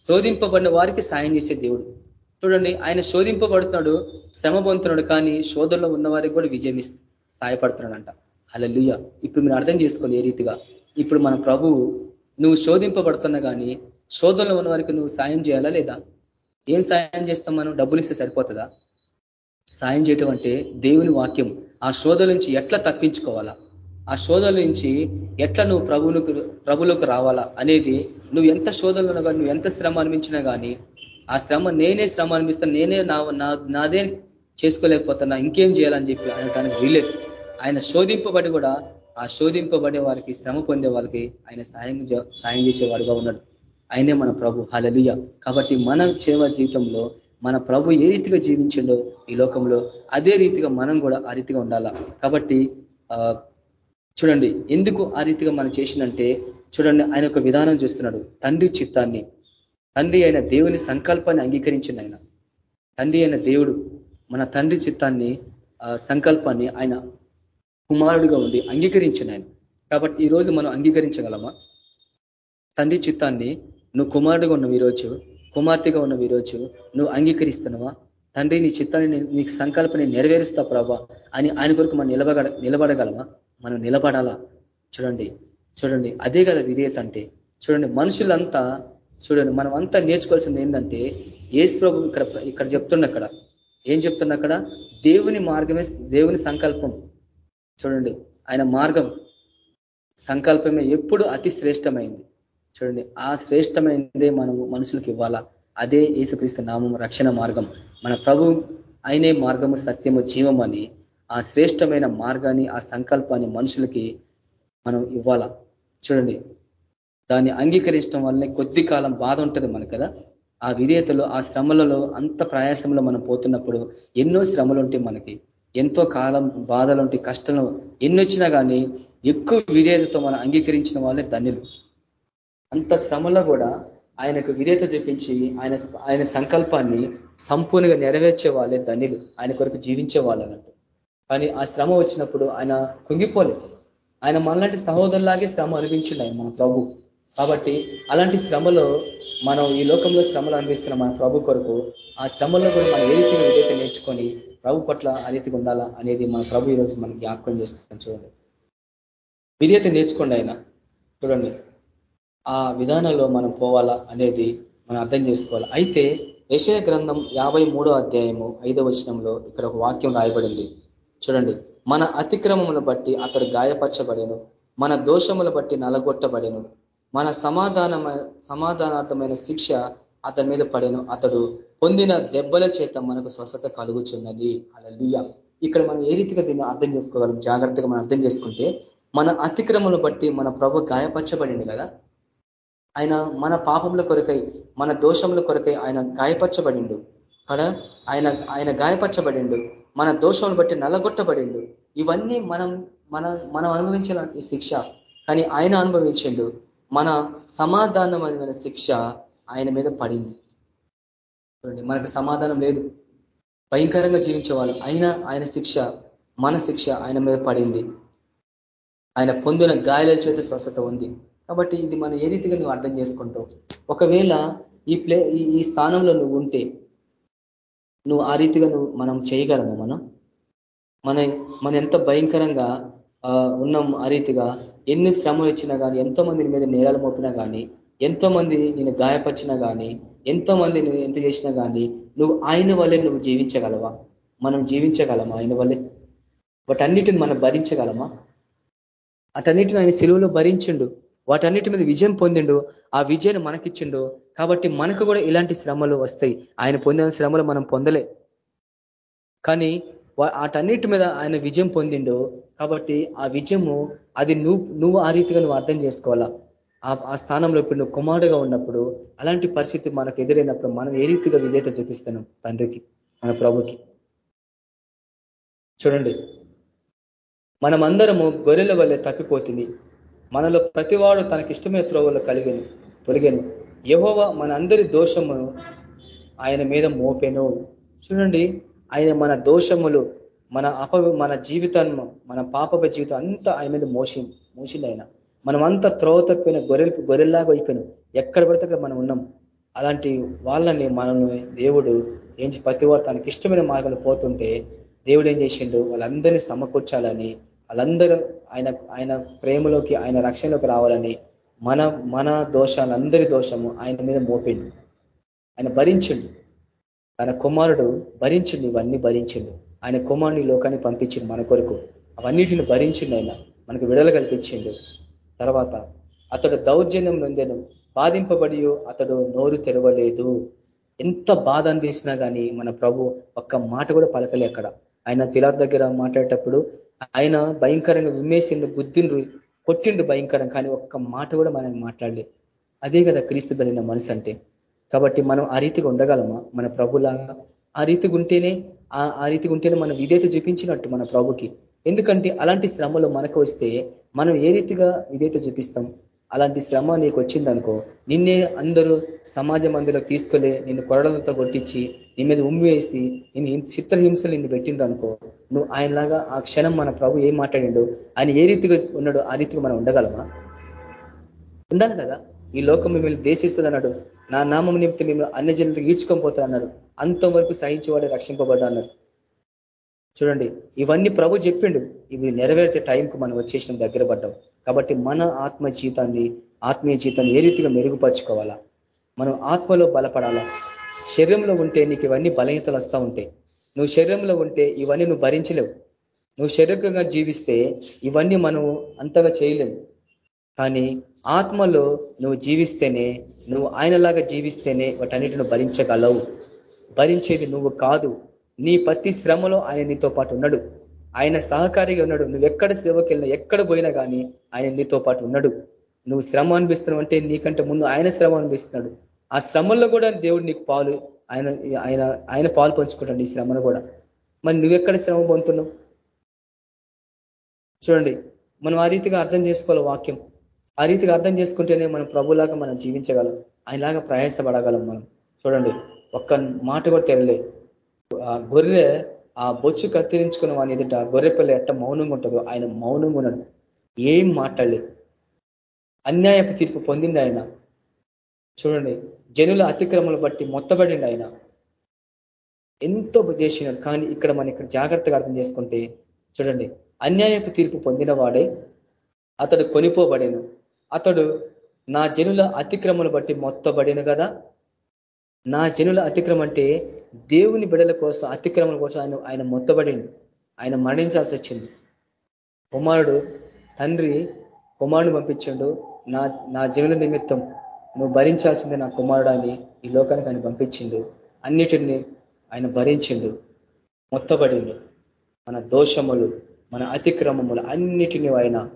Speaker 1: శోధింపబడిన వారికి సాయం చేసే దేవుడు. చూడండి ఆయన శోధింపబడుతున్నాడు శ్రమ పొందుతున్నాడు కానీ శోధనలో ఉన్న వారికి కూడా విజయం సహాయపడుతున్నాడంట అలా ఇప్పుడు మీరు అర్థం చేసుకోండి ఏ రీతిగా. ఇప్పుడు మన ప్రభువు నువ్వు శోధింపబడుతున్నా కానీ శోధనలో ఉన్న వారికి నువ్వు సాయం చేయాలా లేదా? ఏం సాయం చేస్తాం మనం? డబ్బులు ఇస్తే సరిపోతుందా? సాయం చేయటం అంటే దేవుని వాక్యం. ఆ శోధ నుంచి ఎట్లా తప్పించుకోవాలా? ఆ శోధల నుంచి ఎట్లా నువ్వు ప్రభువులకు ప్రభులకు రావాలా అనేది నువ్వు ఎంత శోధనలు కానీ నువ్వు ఎంత శ్రమ అనిపించినా కానీ ఆ శ్రమ నేనే శ్రమ అనిపిస్తాను నేనే నా నాదే చేసుకోలేకపోతున్నా ఇంకేం చేయాలని చెప్పి ఆయన దానికి వీలేదు ఆయన శోధింపబడి కూడా ఆ శోధింపబడే వారికి శ్రమ పొందే వాళ్ళకి ఆయన సాయం సాయం చేసేవాడుగా ఉన్నాడు. ఆయనే మన ప్రభు. హలలియ కాబట్టి మన సేవ జీవితంలో మన ప్రభు ఏ రీతిగా జీవించిండో ఈ లోకంలో అదే రీతిగా మనం కూడా ఆ రీతిగా ఉండాలా. కాబట్టి చూడండి ఎందుకు ఆ రీతిగా మనం చేసిందంటే చూడండి ఆయన ఒక విధానం చూస్తున్నాడు. తండ్రి చిత్తాన్ని. తండ్రి అయిన దేవుని సంకల్పాన్ని అంగీకరించింది ఆయన. తండ్రి అయిన దేవుడు మన తండ్రి చిత్తాన్ని సంకల్పాన్ని ఆయన కుమారుడిగా ఉండి అంగీకరించిన ఆయన. కాబట్టి ఈ రోజు మనం అంగీకరించగలమా? తండ్రి చిత్తాన్ని నువ్వు కుమారుడుగా ఉన్న ఈరోజు కుమార్తెగా ఉన్న ఈరోజు నువ్వు అంగీకరిస్తున్నావా? తండ్రి నీ చిత్తాన్ని నీ సంకల్పని నెరవేరుస్తా ప్రభా అని ఆయన కొరకు మనం నిలబడ నిలబడగలమా? మనం నిలబడాలా? చూడండి చూడండి అదే కదా విధేయత అంటే. చూడండి మనుషులంతా చూడండి మనం అంతా నేర్చుకోవాల్సింది ఏంటంటే ఏసు ప్రభు ఇక్కడ ఇక్కడ చెప్తున్న అక్కడ. ఏం చెప్తున్న అక్కడ? దేవుని మార్గమే దేవుని సంకల్పం. చూడండి ఆయన మార్గం. సంకల్పమే ఎప్పుడు అతి శ్రేష్టమైంది. చూడండి ఆ శ్రేష్టమైనదే మనము మనుషులకు ఇవ్వాలా? అదే యేసుక్రీస్తు నామం రక్షణ మార్గం. మన ప్రభు అయినే మార్గము సత్యము జీవం అని ఆ శ్రేష్టమైన మార్గాన్ని ఆ సంకల్పాన్ని మనుషులకి మనం ఇవ్వాల? చూడండి. దాన్ని అంగీకరించడం వల్లనే కొద్ది కాలం బాధ ఉంటుంది మనకు కదా. ఆ విధేయతలో ఆ శ్రమలలో అంత ప్రయాసంలో మనం పోతున్నప్పుడు ఎన్నో శ్రమలు ఉంటాయి మనకి. ఎంతో కాలం బాధలుంటే కష్టం ఎన్నొచ్చినా కానీ ఎక్కువ విధేయతతో మనం అంగీకరించిన వాళ్ళే ధన్యులు. అంత శ్రమలో కూడా ఆయనకు విధేయత చూపించి ఆయన ఆయన సంకల్పాన్ని సంపూర్ణంగా నెరవేర్చే వాళ్ళే ధన్యులు. ఆయన కొరకు జీవించే వాళ్ళు అన్నట్టు కానీ ఆ శ్రమ వచ్చినప్పుడు ఆయన కుంగిపోలేదు. ఆయన మనలాంటి సహోదరులాగే శ్రమ అనిపించింది ఆయన మన ప్రభు. కాబట్టి అలాంటి శ్రమలో మనం ఈ లోకంలో శ్రమలు అనిపిస్తున్న మన ప్రభు కొరకు ఆ శ్రమలో కూడా మనం ఏ రీతిగా విధేత నేర్చుకొని ప్రభు పట్ల ఆ రీతిగా ఉండాలా అనేది మన ప్రభు ఈరోజు మనం జ్ఞాపకం చేస్తాం చూడండి. విధేత నేర్చుకోండి ఆయన. చూడండి. ఆ విధానంలో మనం పోవాలా అనేది మనం అర్థం చేసుకోవాలి. అయితే యశయ గ్రంథం యాభై అధ్యాయము ఐదవ వచనంలో ఇక్కడ ఒక వాక్యం రాయబడింది. చూడండి. మన అతిక్రమములు బట్టి అతడు గాయపరచబడేను. మన దోషముల బట్టి నలగొట్టబడేను. మన సమాధానమైన సమాధానార్థమైన శిక్ష అతని మీద పడేను. అతడు పొందిన దెబ్బల చేత మనకు స్వస్థత కలుగుచున్నది. అలా ఇక్కడ మనం ఏ రీతిగా దీన్ని అర్థం చేసుకోగలం? జాగ్రత్తగా మనం అర్థం చేసుకుంటే మన అతిక్రమను బట్టి మన ప్రభు గాయపరచబడింది కదా? ఆయన మన పాపముల కొరకై మన దోషముల కొరకై ఆయన గాయపరచబడిండు. కదా? ఆయన ఆయన గాయపరచబడిండు. మన దోషం బట్టి నల్లగొట్టబడిండు. ఇవన్నీ మనం మన మనం అనుభవించాలంటే శిక్ష. కానీ ఆయన అనుభవించిండు. మన సమాధానమైన శిక్ష ఆయన మీద పడింది. చూడండి మనకు సమాధానం లేదు. భయంకరంగా జీవించేవాళ్ళు అయినా ఆయన శిక్ష మన శిక్ష ఆయన మీద పడింది. ఆయన పొందిన గాయాల చేత స్వస్థత ఉంది. కాబట్టి ఇది మనం ఏ రీతిగా నువ్వు అర్థం చేసుకుంటావు? ఒకవేళ ఈ ప్లే ఈ స్థానంలో నువ్వు ఉంటే నువ్వు ఆ రీతిగా నువ్వు మనం చేయగలము మనం? మన మన ఎంత భయంకరంగా ఉన్నాం ఆ రీతిగా ఎన్ని శ్రమ ఇచ్చినా కానీ ఎంతో మంది మీద నేరాలు మోపినా కానీ ఎంతో మంది నేను గాయపరిచినా కానీ ఎంతో మంది నువ్వు ఎంత చేసినా కానీ నువ్వు ఆయన వల్లే నువ్వు జీవించగలవా? మనం జీవించగలమా ఆయన వల్లే? వాటన్నిటిని మనం భరించగలమా? అటన్నిటిని ఆయన సెలువులో భరించిండు. వాటన్నిటి మీద విజయం పొందిండు. ఆ విజయాన్ని మనకిచ్చిండు. కాబట్టి మనకు కూడా ఇలాంటి శ్రమలు వస్తాయి. ఆయన పొందిన శ్రమలు మనం పొందలే. కానీ వాటన్నిటి మీద ఆయన విజయం పొందిండు. కాబట్టి ఆ విజయము అది నువ్వు నువ్వు ఆ రీతిగా నువ్వు అర్థం చేసుకోవాలా? ఆ స్థానంలో ఇప్పుడు నువ్వు కుమారుడుగా ఉన్నప్పుడు అలాంటి పరిస్థితి మనకు ఎదురైనప్పుడు మనం ఏ రీతిగా విధేత చూపిస్తాను తండ్రికి మన ప్రభుకి? చూడండి. మనమందరము గొర్రెల వల్లే తప్పిపోతుంది మనలో ప్రతివాడు తనకిష్టమైన త్రోవలు కలిగను తొలిగాను. యహోవ మన అందరి దోషమును ఆయన మీద మోపెను. చూడండి ఆయన మన దోషములు మన అప మన జీవితాన్ని మన పాప జీవితం అంతా ఆయన మీద మోసి మోసింది ఆయన. మనం అంతా త్రోవ తప్పిన గొర్రెలు గొర్రెల్లాగా అయిపోయినాం. ఎక్కడ పడితే అక్కడ మనం ఉన్నాం. అలాంటి వాళ్ళని మనల్ని దేవుడు ఏంచి ప్రతి వారు తనకి ఇష్టమైన మార్గాలు పోతుంటే దేవుడు ఏం చేసిండు? వాళ్ళందరినీ సమకూర్చాలని వాళ్ళందరూ ఆయన ఆయన ప్రేమలోకి ఆయన రక్షణలోకి రావాలని మన మన దోషాలందరి దోషము ఆయన మీద మోపిండు. ఆయన భరించిండు. ఆయన కుమారుడు భరించిండు ఇవన్నీ భరించిండు. ఆయన కుమారుని లోకాన్ని పంపించిండు మన కొరకు. అవన్నిటిని భరించిండు ఆయన. మనకు విడుదల కల్పించిండు. తర్వాత అతడు దౌర్జన్యం నొందెను. బాధింపబడి అతడు నోరు తెరవలేదు. ఎంత బాధ అనిపించినా కానీ మన ప్రభు ఒక్క మాట కూడా పలకలే అక్కడ. ఆయన పిలాత్ దగ్గర మాట్లాడేటప్పుడు ఆయన భయంకరంగా విమ్మేసిండు గుద్దిండ్రు కొట్టిండు భయంకరం. కానీ ఒక్క మాట కూడా మనం మాట్లాడలే. అదే కదా క్రీస్తు కలిగిన మనసు అంటే. కాబట్టి మనం ఆ రీతిగా ఉండగలమా? మన ప్రభులాగా? ఆ రీతిగా ఉంటేనే ఆ రీతిగా ఉంటేనే మనం విధేత చూపించినట్టు మన ప్రభుకి. ఎందుకంటే అలాంటి శ్రమలు మనకు వస్తే మనం ఏ రీతిగా విధేత చూపిస్తాం? అలాంటి శ్రమ నీకు వచ్చిందనుకో నిన్నే అందరూ సమాజం అందులో తీసుకెళ్ళి నిన్ను కొరడలతో కొట్టించి నీ మీద ఉమ్మి వేసి నేను చిత్రహింసలు నిన్ను పెట్టిండు అనుకో నువ్వు ఆయనలాగా ఆ క్షణం మన ప్రభు ఏం మాట్లాడిండు ఆయన ఏ రీతిగా ఉన్నాడు ఆ రీతిగా మనం ఉండగలమా? ఉండాలి కదా? ఈ లోకం మిమ్మల్ని దేశిస్తుంది అన్నాడు నా నామం నిమిత్తం మిమ్మల్ని అన్ని జనులకు ఈడ్చుకొని పోతారు అన్నారు అంతవరకు సహించేవాడే రక్షింపబడ్డా అన్నారు చూడండి ఇవన్నీ ప్రభు చెప్పిండు. ఇవి నెరవేరితే టైంకు మనం వచ్చేసిన దగ్గర పడ్డాం. కాబట్టి మన ఆత్మ జీతాన్ని ఆత్మీయ జీతాన్ని ఏ రీతిగా మెరుగుపరుచుకోవాలా? మనం ఆత్మలో బలపడాలా? శరీరంలో ఉంటే నీకు ఇవన్నీ బలహీనతలు వస్తూ ఉంటాయి. నువ్వు శరీరంలో ఉంటే ఇవన్నీ నువ్వు భరించలేవు. నువ్వు శరీరంగా జీవిస్తే ఇవన్నీ మనం అంతగా చేయలేము కానీ ఆత్మలో నువ్వు జీవిస్తేనే నువ్వు ఆయనలాగా జీవిస్తేనే వాటన్నిటిని భరించగలవు. భరించేది నువ్వు కాదు. నీ ప్రతి శ్రమలో ఆయన నీతో పాటు ఉన్నాడు. ఆయన సహకారిగా ఉన్నాడు. నువ్వు ఎక్కడ సేవకి వెళ్ళినా ఎక్కడ పోయినా కానీ ఆయన నీతో పాటు ఉన్నాడు. నువ్వు శ్రమ అనిపిస్తున్నావు అంటే నీకంటే ముందు ఆయన శ్రమ అనిపిస్తున్నాడు ఆ శ్రమల్లో కూడా దేవుడు నీకు పాలు ఆయన ఆయన ఆయన పాలు పంచుకుంటాడు ఈ శ్రమను కూడా. మరి నువ్వెక్కడ శ్రమ పొందుతున్నావు? చూడండి మనం ఆ రీతిగా అర్థం చేసుకోవాలి వాక్యం. ఆ రీతిగా అర్థం చేసుకుంటేనే మనం ప్రభులాగా మనం జీవించగలం. ఆయనలాగా ప్రయాసపడగలం మనం. చూడండి ఒక్క మాట కూడా తెలియలేదు ఆ గొర్రె ఆ బొచ్చు కత్తిరించుకున్న వాని ఎదుట గొర్రె పిల్ల ఎట్ట మౌనంగా ఉంటుందో ఆయన మౌనంగా ఉన్నాడు. ఏం మాట్లాడలేదు. అన్యాయపు తీర్పు పొందిండు ఆయన. చూడండి జనుల అతిక్రమలు బట్టి మొత్తబడింది ఆయన. ఎంతో చేసినాడు. కానీ ఇక్కడ మనం ఇక్కడ జాగ్రత్తగా అర్థం చేసుకుంటే చూడండి అన్యాయపు తీర్పు పొందిన వాడే అతడు కొనిపోబడేను. అతడు నా జనుల అతిక్రమలు బట్టి మొత్తబడిను కదా. నా జనుల అతిక్రమం అంటే దేవుని బిడల కోసం అతిక్రమం కోసం ఆయన ఆయన మొత్తబడిండు. ఆయన మరణించాల్సి వచ్చింది. కుమారుడు తండ్రి కుమారుడు పంపించిండు. నా నా జనుల నిమిత్తం నువ్వు భరించాల్సిందే నా కుమారుడు అని ఈ లోకానికి ఆయన పంపించిండు. అన్నిటిని ఆయన భరించిండు. మొత్తబడిండు. మన దోషములు మన అతిక్రమములు అన్నిటిని ఆయన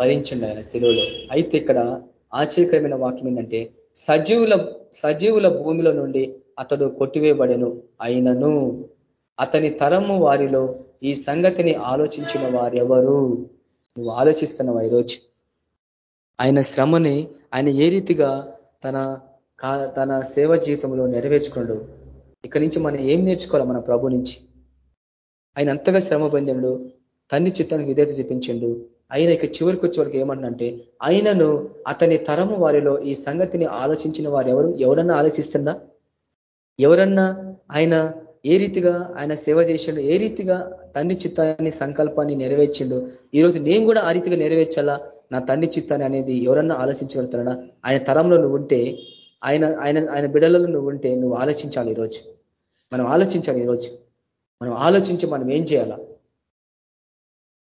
Speaker 1: భరించిండు ఆయన శిలువలో. అయితే ఇక్కడ ఆశ్చర్యకరమైన వాక్యం ఏంటంటే సజీవుల సజీవుల భూమిలో నుండి అతడు కొట్టివేయబడెను. అయినను అతని తరము వారిలో ఈ సంగతిని ఆలోచించిన వారెవరు? నువ్వు ఆలోచిస్తున్నావు ఈరోజు? ఆయన శ్రమని ఆయన ఏ రీతిగా తన తన సేవ జీవితంలో నెరవేర్చుకున్నాడు ఇక్కడి నుంచి మనం ఏం నేర్చుకోవాలి మన ప్రభు నుంచి? ఆయన అంతగా శ్రమ పొందిండు తన్ని చిత్తానికి విధేత చూపించిండు. ఆయన ఇక చివరికి వచ్చే వాళ్ళకి ఏమన్నంటే ఆయనను అతని తరము వారిలో ఈ సంగతిని ఆలోచించిన వారు ఎవరు ఎవరన్నా ఆలోచిస్తున్నా ఎవరన్నా ఆయన ఏ రీతిగా ఆయన సేవ చేసిండు ఏ రీతిగా తండ్రి చిత్తాన్ని సంకల్పాన్ని నెరవేర్చిండు ఈరోజు నేను కూడా ఆ రీతిగా నెరవేర్చాలా? నా తండ్రి చిత్తాన్ని అనేది ఎవరన్నా ఆలోచించగలుగుతారా? ఆయన తరంలో నువ్వు ఉంటే ఆయన ఆయన ఆయన బిడలలో నువ్వు ఉంటే నువ్వు ఆలోచించాలి ఈరోజు మనం ఆలోచించాలి ఈరోజు మనం ఆలోచించి మనం ఏం చేయాలా?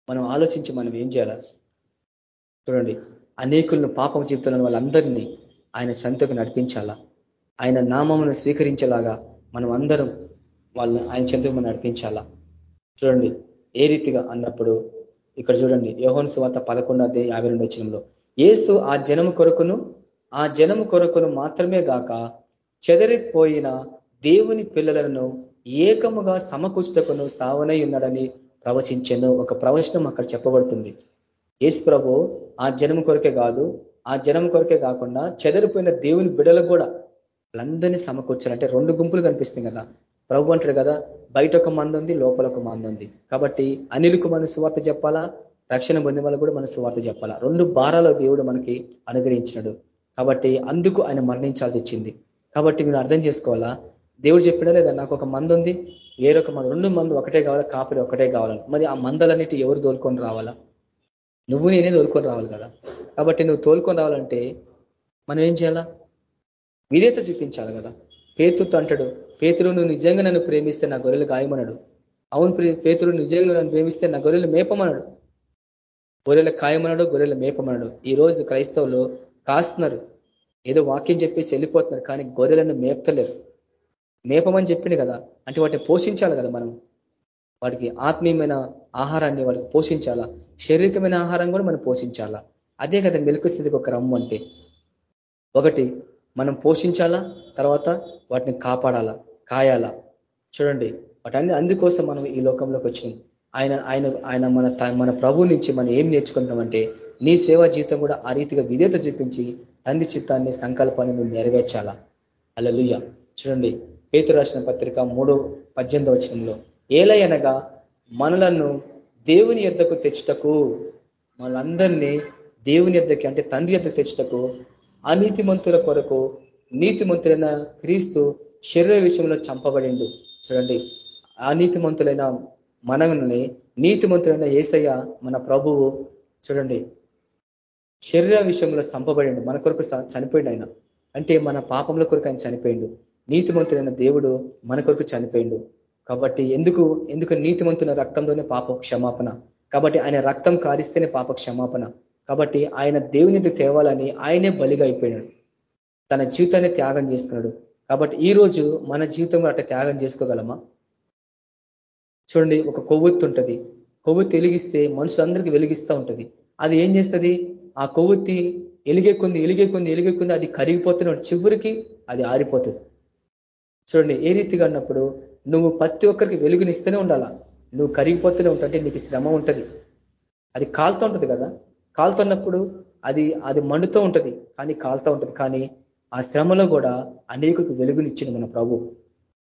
Speaker 1: మనం ఆలోచించి మనం ఏం చేయాలా? చూడండి అనేకులను పాపం చెప్తున్న వాళ్ళందరినీ ఆయన సంతకు నడిపించాలా? ఆయన నామమును స్వీకరించేలాగా మనం అందరం వాళ్ళని ఆయన చెంతకు మనం నడిపించాలా? చూడండి ఏ రీతిగా అన్నప్పుడు ఇక్కడ చూడండి యోహన్ పదకొండు అదే యాభై రెండు వచ్చినంలో ఏసు ఆ జనము కొరకును ఆ జనము కొరకును మాత్రమే గాక చెదరిపోయిన దేవుని పిల్లలను ఏకముగా సమకూర్చుటకును సావనై ఉన్నాడని ప్రవచించను. ఒక ప్రవచనం అక్కడ చెప్పబడుతుంది. ఏసు ప్రభు ఆ జనం కొరకే కాదు ఆ జనం కొరకే కాకుండా చెదరిపోయిన దేవుని బిడలకు కూడా వాళ్ళందరినీ సమకూర్చాలంటే రెండు గుంపులు కనిపిస్తుంది కదా. ప్రభు అంటాడు కదా బయట ఒక మంది ఉంది లోపల ఒక మంది ఉంది. కాబట్టి అనిలకు మన సువార్త చెప్పాలా? రక్షణ పొందిన వాళ్ళు కూడా మన సువార్త చెప్పాలా? రెండు భారాల దేవుడు మనకి అనుగ్రహించినాడు. కాబట్టి అందుకు ఆయన మరణించాల్సి వచ్చింది. కాబట్టి మీరు అర్థం చేసుకోవాలా? దేవుడు చెప్పినా లేదా? నాకు ఒక మంది ఉంది వేరొక మంది రెండు మంది ఒకటే కావాలా? కాపరి ఒకటే కావాలని మరి ఆ మందలన్నిటి ఎవరు తోలుకొని రావాలా? నువ్వు నేనే తోలుకొని రావాలి కదా. కాబట్టి నువ్వు తోలుకొని రావాలంటే మనం ఏం చేయాలా? విధేత చూపించాలి కదా. పేతుతో అంటాడు పేతురు నువ్వు నిజంగా నన్ను ప్రేమిస్తే నా గొర్రెలు గాయమన్నాడు అవును పేతురు నిజంగా నన్ను ప్రేమిస్తే నా గొర్రెలు మేపమన్నాడు గొర్రెల ఖాయమన్నాడు గొర్రెల మేపమన్నాడు ఈ రోజు క్రైస్తవులు కాస్తున్నారు. ఏదో వాక్యం చెప్పేసి వెళ్ళిపోతున్నారు కానీ గొర్రెలను మేపుతలేరు. మేపమని చెప్పింది కదా. అంటే వాటిని పోషించాలి కదా మనం. వాటికి ఆత్మీయమైన ఆహారాన్ని వాళ్ళకి పోషించాలా? శారీరకమైన ఆహారం కూడా మనం పోషించాలా? అదే కదా మెలకు స్థితికి ఒక రమ్ము అంటే. ఒకటి మనం పోషించాలా? తర్వాత వాటిని కాపాడాలా? కాయాలా? చూడండి వాటన్ని అందుకోసం మనం ఈ లోకంలోకి వచ్చినాం. ఆయన ఆయన ఆయన మన మన ప్రభు నుంచి మనం ఏం నేర్చుకుంటామంటే నీ సేవా జీవితం కూడా ఆ రీతిగా విధేత చూపించి తండ్రి చిత్తాన్ని సంకల్పాన్ని నువ్వు నెరవేర్చాలా? అలలుయ్య చూడండి పేతు రాసిన పత్రిక మూడో పద్దెనిమిదో వచనంలో ఏలయనగా మనలను దేవుని ఎద్దకు తెచ్చుటకు మనందరినీ దేవుని ఎద్దకి అంటే తండ్రి ఎద్దకు తెచ్చుటకు అనీతిమంతుల కొరకు నీతిమంతులైన క్రీస్తు శరీర విషయంలో చంపబడిండు. చూడండి. అనీతిమంతులైన మనల్ని నీతిమంతులైన ఏసయ్య మన ప్రభువు. చూడండి. శరీర విషయంలో చంపబడిండు. మన కొరకు చనిపోయిండు ఆయన. అంటే మన పాపంలో కొరకు ఆయన చనిపోయిండు. నీతిమంతులైన దేవుడు మన కొరకు చనిపోయిండు. కాబట్టి ఎందుకు ఎందుకు నీతిమంతుల రక్తంలోనే పాప క్షమాపణ కాబట్టి ఆయన రక్తం కారిస్తేనే పాప క్షమాపణ కాబట్టి ఆయన దేవుని తేవాలని ఆయనే బలిగా అయిపోయినాడు. తన జీవితాన్ని త్యాగం చేసుకున్నాడు. కాబట్టి ఈ రోజు మన జీవితంలో అట్లా త్యాగం చేసుకోగలమా? చూడండి ఒక కొవ్వొత్తు ఉంటుంది. కొవ్వొత్తి వెలిగిస్తే మనుషులందరికీ వెలిగిస్తూ ఉంటుంది. అది ఏం చేస్తుంది? ఆ కొవ్వొత్తి ఎలిగెక్కుంది ఎలిగెక్కుంది ఎలిగెక్కుంది అది కరిగిపోతున్న చివరికి అది ఆరిపోతుంది. చూడండి ఏ రీతిగా అన్నప్పుడు నువ్వు ప్రతి ఒక్కరికి వెలుగునిస్తూనే ఉండాలా? నువ్వు కరిగిపోతూనే ఉంటుంటే నీకు శ్రమ ఉంటుంది. అది కాలుతూ ఉంటుంది కదా? కాలుతున్నప్పుడు అది అది మండుతూ ఉంటుంది కానీ కాలుతూ ఉంటుంది. కానీ ఆ శ్రమలో కూడా అనేకులకు వెలుగునిచ్చింది మన ప్రభు.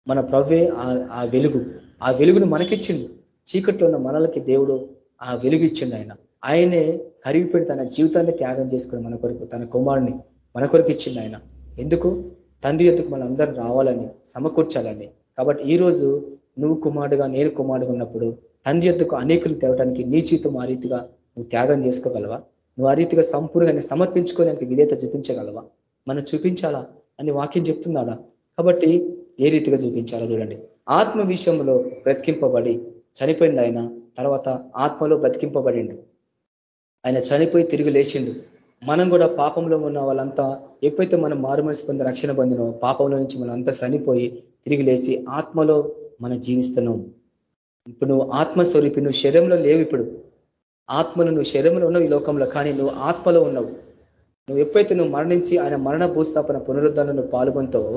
Speaker 1: మన ప్రభువే ఆ వెలుగు. ఆ వెలుగును మనకిచ్చింది చీకట్లో ఉన్న మనలకి దేవుడు ఆ వెలుగు ఇచ్చిండు ఆయన. ఆయనే కరిగిపోయి తన జీవితాన్ని త్యాగం చేసుకుని మన కొరకు తన కుమారుని మన కొరకు ఇచ్చిండు ఆయన. ఎందుకు? తండ్రి ఎందుకు మన అందరం రావాలని సమకూర్చాలని. కాబట్టి ఈరోజు నువ్వు కుమారుడుగా నేను కుమారుడుగా ఉన్నప్పుడు తండ్రి ఎత్తుకు అనేకులు తేవడానికి నీ జీవితం ఆ రీతిగా నువ్వు త్యాగం చేసుకోగలవా? నువ్వు ఆ రీతిగా సంపూర్ణంగా సమర్పించుకోవడానికి విధేత చూపించగలవా? మనం చూపించాలా? అని వాక్యం చెప్తున్నాడా? కాబట్టి ఏ రీతిగా చూపించాలో చూడండి. ఆత్మ విషయంలో బ్రతికింపబడి చనిపోయింది ఆయన తర్వాత ఆత్మలో బ్రతికింపబడిండు. ఆయన చనిపోయి తిరిగి లేచిండు. మనం కూడా పాపంలో ఉన్న వాళ్ళంతా ఎప్పుడైతే మనం మారుమనిసి పొంది రక్షణ పొందినో పాపంలో నుంచి మనం అంతా చనిపోయి తిరిగి లేచి ఆత్మలో మనం జీవిస్తున్నాం. ఇప్పుడు నువ్వు ఆత్మస్వరూపి నువ్వు శరీరంలో లేవు ఇప్పుడు. ఆత్మను నువ్వు శరీరంలో ఉన్నావు ఈ లోకంలో కానీ నువ్వు ఆత్మలో ఉన్నావు. నువ్వు ఎప్పుడైతే నువ్వు మరణించి ఆయన మరణ భూస్థాపన పునరుద్ధరణ నువ్వు పాల్గొంటావో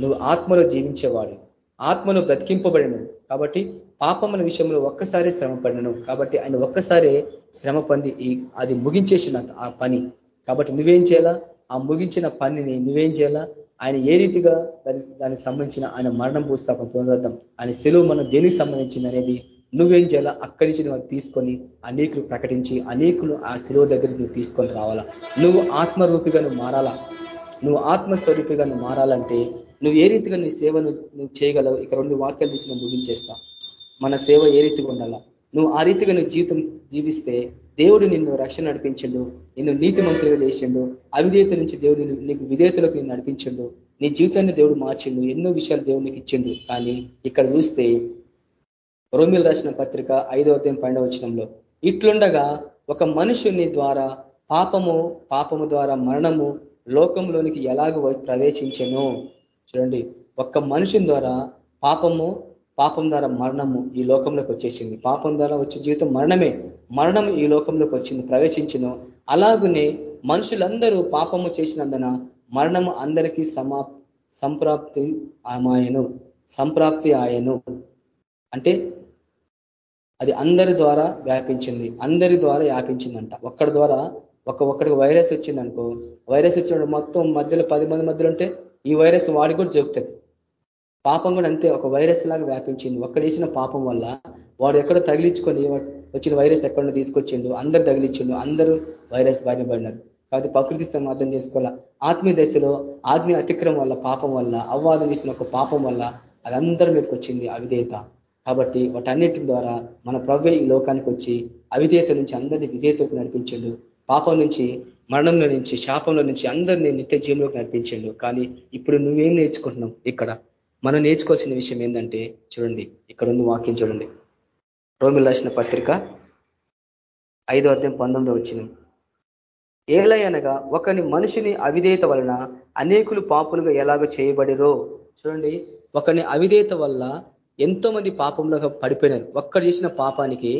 Speaker 1: నువ్వు ఆత్మలో జీవించేవాడు ఆత్మను బ్రతికింపబడిను కాబట్టి పాపముల విషయంలో ఒక్కసారి శ్రమ పడినను కాబట్టి ఆయన ఒక్కసారి శ్రమ పొంది అది ముగించేసిన ఆ పని. కాబట్టి నువ్వేం చేయాలా? ఆ ముగించిన పనిని నువ్వేం చేయాలా? ఆయన ఏ రీతిగా దాని దానికి సంబంధించిన ఆయన మరణం పూస్తాపం పునరుద్ధం ఆయన సెలవు మనం దేనికి సంబంధించింది అనేది నువ్వేం చేయాలా? అక్కడి నుంచి నువ్వు తీసుకొని అనేకులు ప్రకటించి అనేకులు ఆ శిలువ దగ్గరికి నువ్వు తీసుకొని రావాలా? నువ్వు ఆత్మరూపిగా నువ్వు మారాలా? నువ్వు ఆత్మస్వరూపిగా నువ్వు మారాలంటే నువ్వు ఏ రీతిగా నీ సేవను నువ్వు చేయగలవు? ఇక రెండు వాక్యాలు తీసి నువ్వు ముగించేస్తా. మన సేవ ఏ రీతిగా ఉండాలా? నువ్వు ఆ రీతిగా నువ్వు జీవితం జీవిస్తే దేవుడు నిన్ను రక్షణ నడిపించండు నిన్ను నీతి మంత్రిగా చేసిండు అవిధేయత నుంచి దేవుడు నీకు విధేయతలకు నేను నడిపించండు నీ జీవితాన్ని దేవుడు మార్చిండు ఎన్నో విషయాలు దేవుడికి ఇచ్చిండు. కానీ ఇక్కడ చూస్తే రోమిలు రాసిన పత్రిక ఐదవ అధ్యాయం పన్నెండవ వచనంలో ఇట్లుండగా ఒక మనుషుని ద్వారా పాపము పాపము ద్వారా మరణము లోకంలోనికి ఎలాగ ప్రవేశించను? చూడండి ఒక్క మనుషుని ద్వారా పాపము పాపం ద్వారా మరణము ఈ లోకంలోకి వచ్చేసింది. పాపం ద్వారా వచ్చే జీవితం మరణమే. మరణం ఈ లోకంలోకి వచ్చింది ప్రవేశించను. అలాగనే మనుషులందరూ పాపము చేసినందున మరణము అందరికీ సమా సంప్రాప్తి ఆమాయను సంప్రాప్తి ఆయను. అంటే అది అందరి ద్వారా వ్యాపించింది. అందరి ద్వారా వ్యాపించిందంట. ఒక్కడి ద్వారా ఒక ఒక్కడికి వైరస్ వచ్చింది అనుకో వైరస్ వచ్చినప్పుడు మొత్తం మధ్యలో పది మంది మధ్యలో ఉంటే ఈ వైరస్ వాడి కూడా జోకుతుంది పాపం కూడా అంతే. ఒక వైరస్ లాగా వ్యాపించింది. ఒక్కడేసిన పాపం వల్ల వాడు ఎక్కడో తగిలించుకొని వచ్చిన వైరస్ ఎక్కడో తీసుకొచ్చిండు. అందరు తగిలించిండు. అందరూ వైరస్ బారిన పడినారు. కాబట్టి ప్రకృతి అర్థం చేసుకోవాలా? ఆత్మీయ దశలో ఆత్మీయ అతిక్రమం వల్ల పాపం వల్ల అవ్వాదం చేసిన ఒక పాపం వల్ల అది అందరి మీదకి వచ్చింది అవిధేయత. కాబట్టి వాటన్నిటి ద్వారా మన ప్రవ్వే ఈ లోకానికి వచ్చి అవిధేయత నుంచి అందరినీ విధేయతకు నడిపించండు. పాపం నుంచి మరణంలో నుంచి శాపంలో నుంచి అందరినీ నిత్య జీవంలోకి నడిపించండు. కానీ ఇప్పుడు నువ్వేం నేర్చుకుంటున్నావు ఇక్కడ? మనం నేర్చుకోవాల్సిన విషయం ఏంటంటే చూడండి ఇక్కడ ఉంది వాక్యం చూడండి. రోమిల్ రాసిన పత్రిక ఐదో అర్థం పంతొమ్మిదో వచ్చిన. ఏలయనగా ఒకని మనిషిని అవిధేయత వలన అనేకులు పాపులుగా ఎలాగో చేయబడిరో? చూడండి ఒకని అవిధేయత వల్ల ఎంతో మంది పాపంలో పడిపోయినారు. ఒక్కడు చేసిన పాపానికి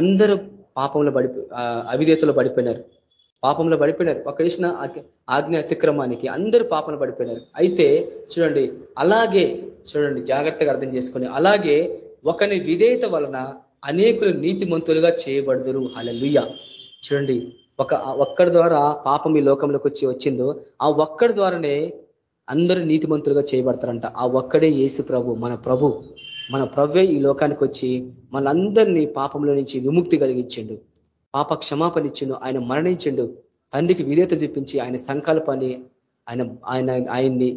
Speaker 1: అందరూ పాపంలో పడి అవిధేతలో పడిపోయినారు. పాపంలో పడిపోయినారు. ఒక్కడు చేసిన ఆజ్ఞ అతిక్రమానికి అందరూ పాపంలో పడిపోయినారు. అయితే చూడండి అలాగే చూడండి జాగ్రత్తగా అర్థం చేసుకొని అలాగే ఒకని విధేయత వలన అనేకులు నీతిమంతులుగా చేయబడదురు. అలలుయ్య చూడండి ఒక ఒక్కడి ద్వారా పాపం ఈ లోకంలోకి వచ్చి వచ్చిందో ఆ ఒక్కడి ద్వారానే అందరూ నీతిమంతులుగా చేయబడతారంట. ఆ ఒక్కడే యేసు ప్రభు మన ప్రభు. మన ప్రవ్వే ఈ లోకానికి వచ్చి మనందరినీ పాపంలో నుంచి విముక్తి కలిగించిండు. పాప క్షమాపణ ఇచ్చిండు ఆయన మరణించిండు. తండ్రికి విధేత చూపించి ఆయన సంకల్పాన్ని ఆయన ఆయన ఆయన్ని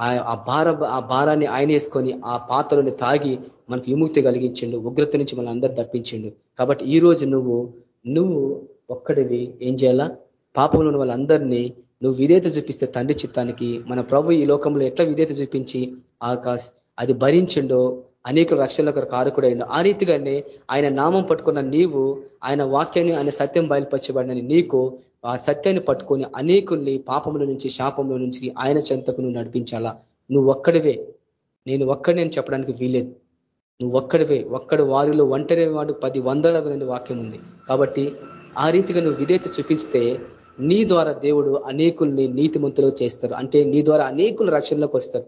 Speaker 1: ఆ భార ఆ భారాన్ని ఆయన వేసుకొని ఆ పాత్రని తాగి మనకు విముక్తి కలిగించిండు ఉగ్రత నుంచి మన అందరు తప్పించిండు. కాబట్టి ఈ రోజు నువ్వు నువ్వు ఒక్కడివి ఏం చేయాలా? పాపంలో ఉన్న వాళ్ళందరినీ నువ్వు విధేత చూపిస్తే తండ్రి చిత్తానికి మన ప్రభు ఈ లోకంలో ఎట్లా విధేత చూపించి ఆకాశ్ అది భరించిండో అనేక రక్షణలకు కారకుడైండు ఆ రీతిగానే ఆయన నామం పట్టుకున్న నీవు ఆయన వాక్యాన్ని ఆయన సత్యం బయలుపరచబడినని నీకు ఆ సత్యాన్ని పట్టుకొని అనేకుల్ని పాపముల నుంచి శాపంలో నుంచి ఆయన చెంతకు నువ్వు నడిపించాలా? నువ్వు ఒక్కడివే. నేను ఒక్కడి నేను చెప్పడానికి వీలేదు నువ్వు ఒక్కడివే. ఒక్కడు వారిలో ఒంటరి వాడు పది వందల వాక్యం ఉంది. కాబట్టి ఆ రీతిగా నువ్వు విధేత చూపిస్తే నీ ద్వారా దేవుడు అనేకుల్ని నీతిమంతులు చేస్తారు. అంటే నీ ద్వారా అనేకులు రక్షణలోకి వస్తారు.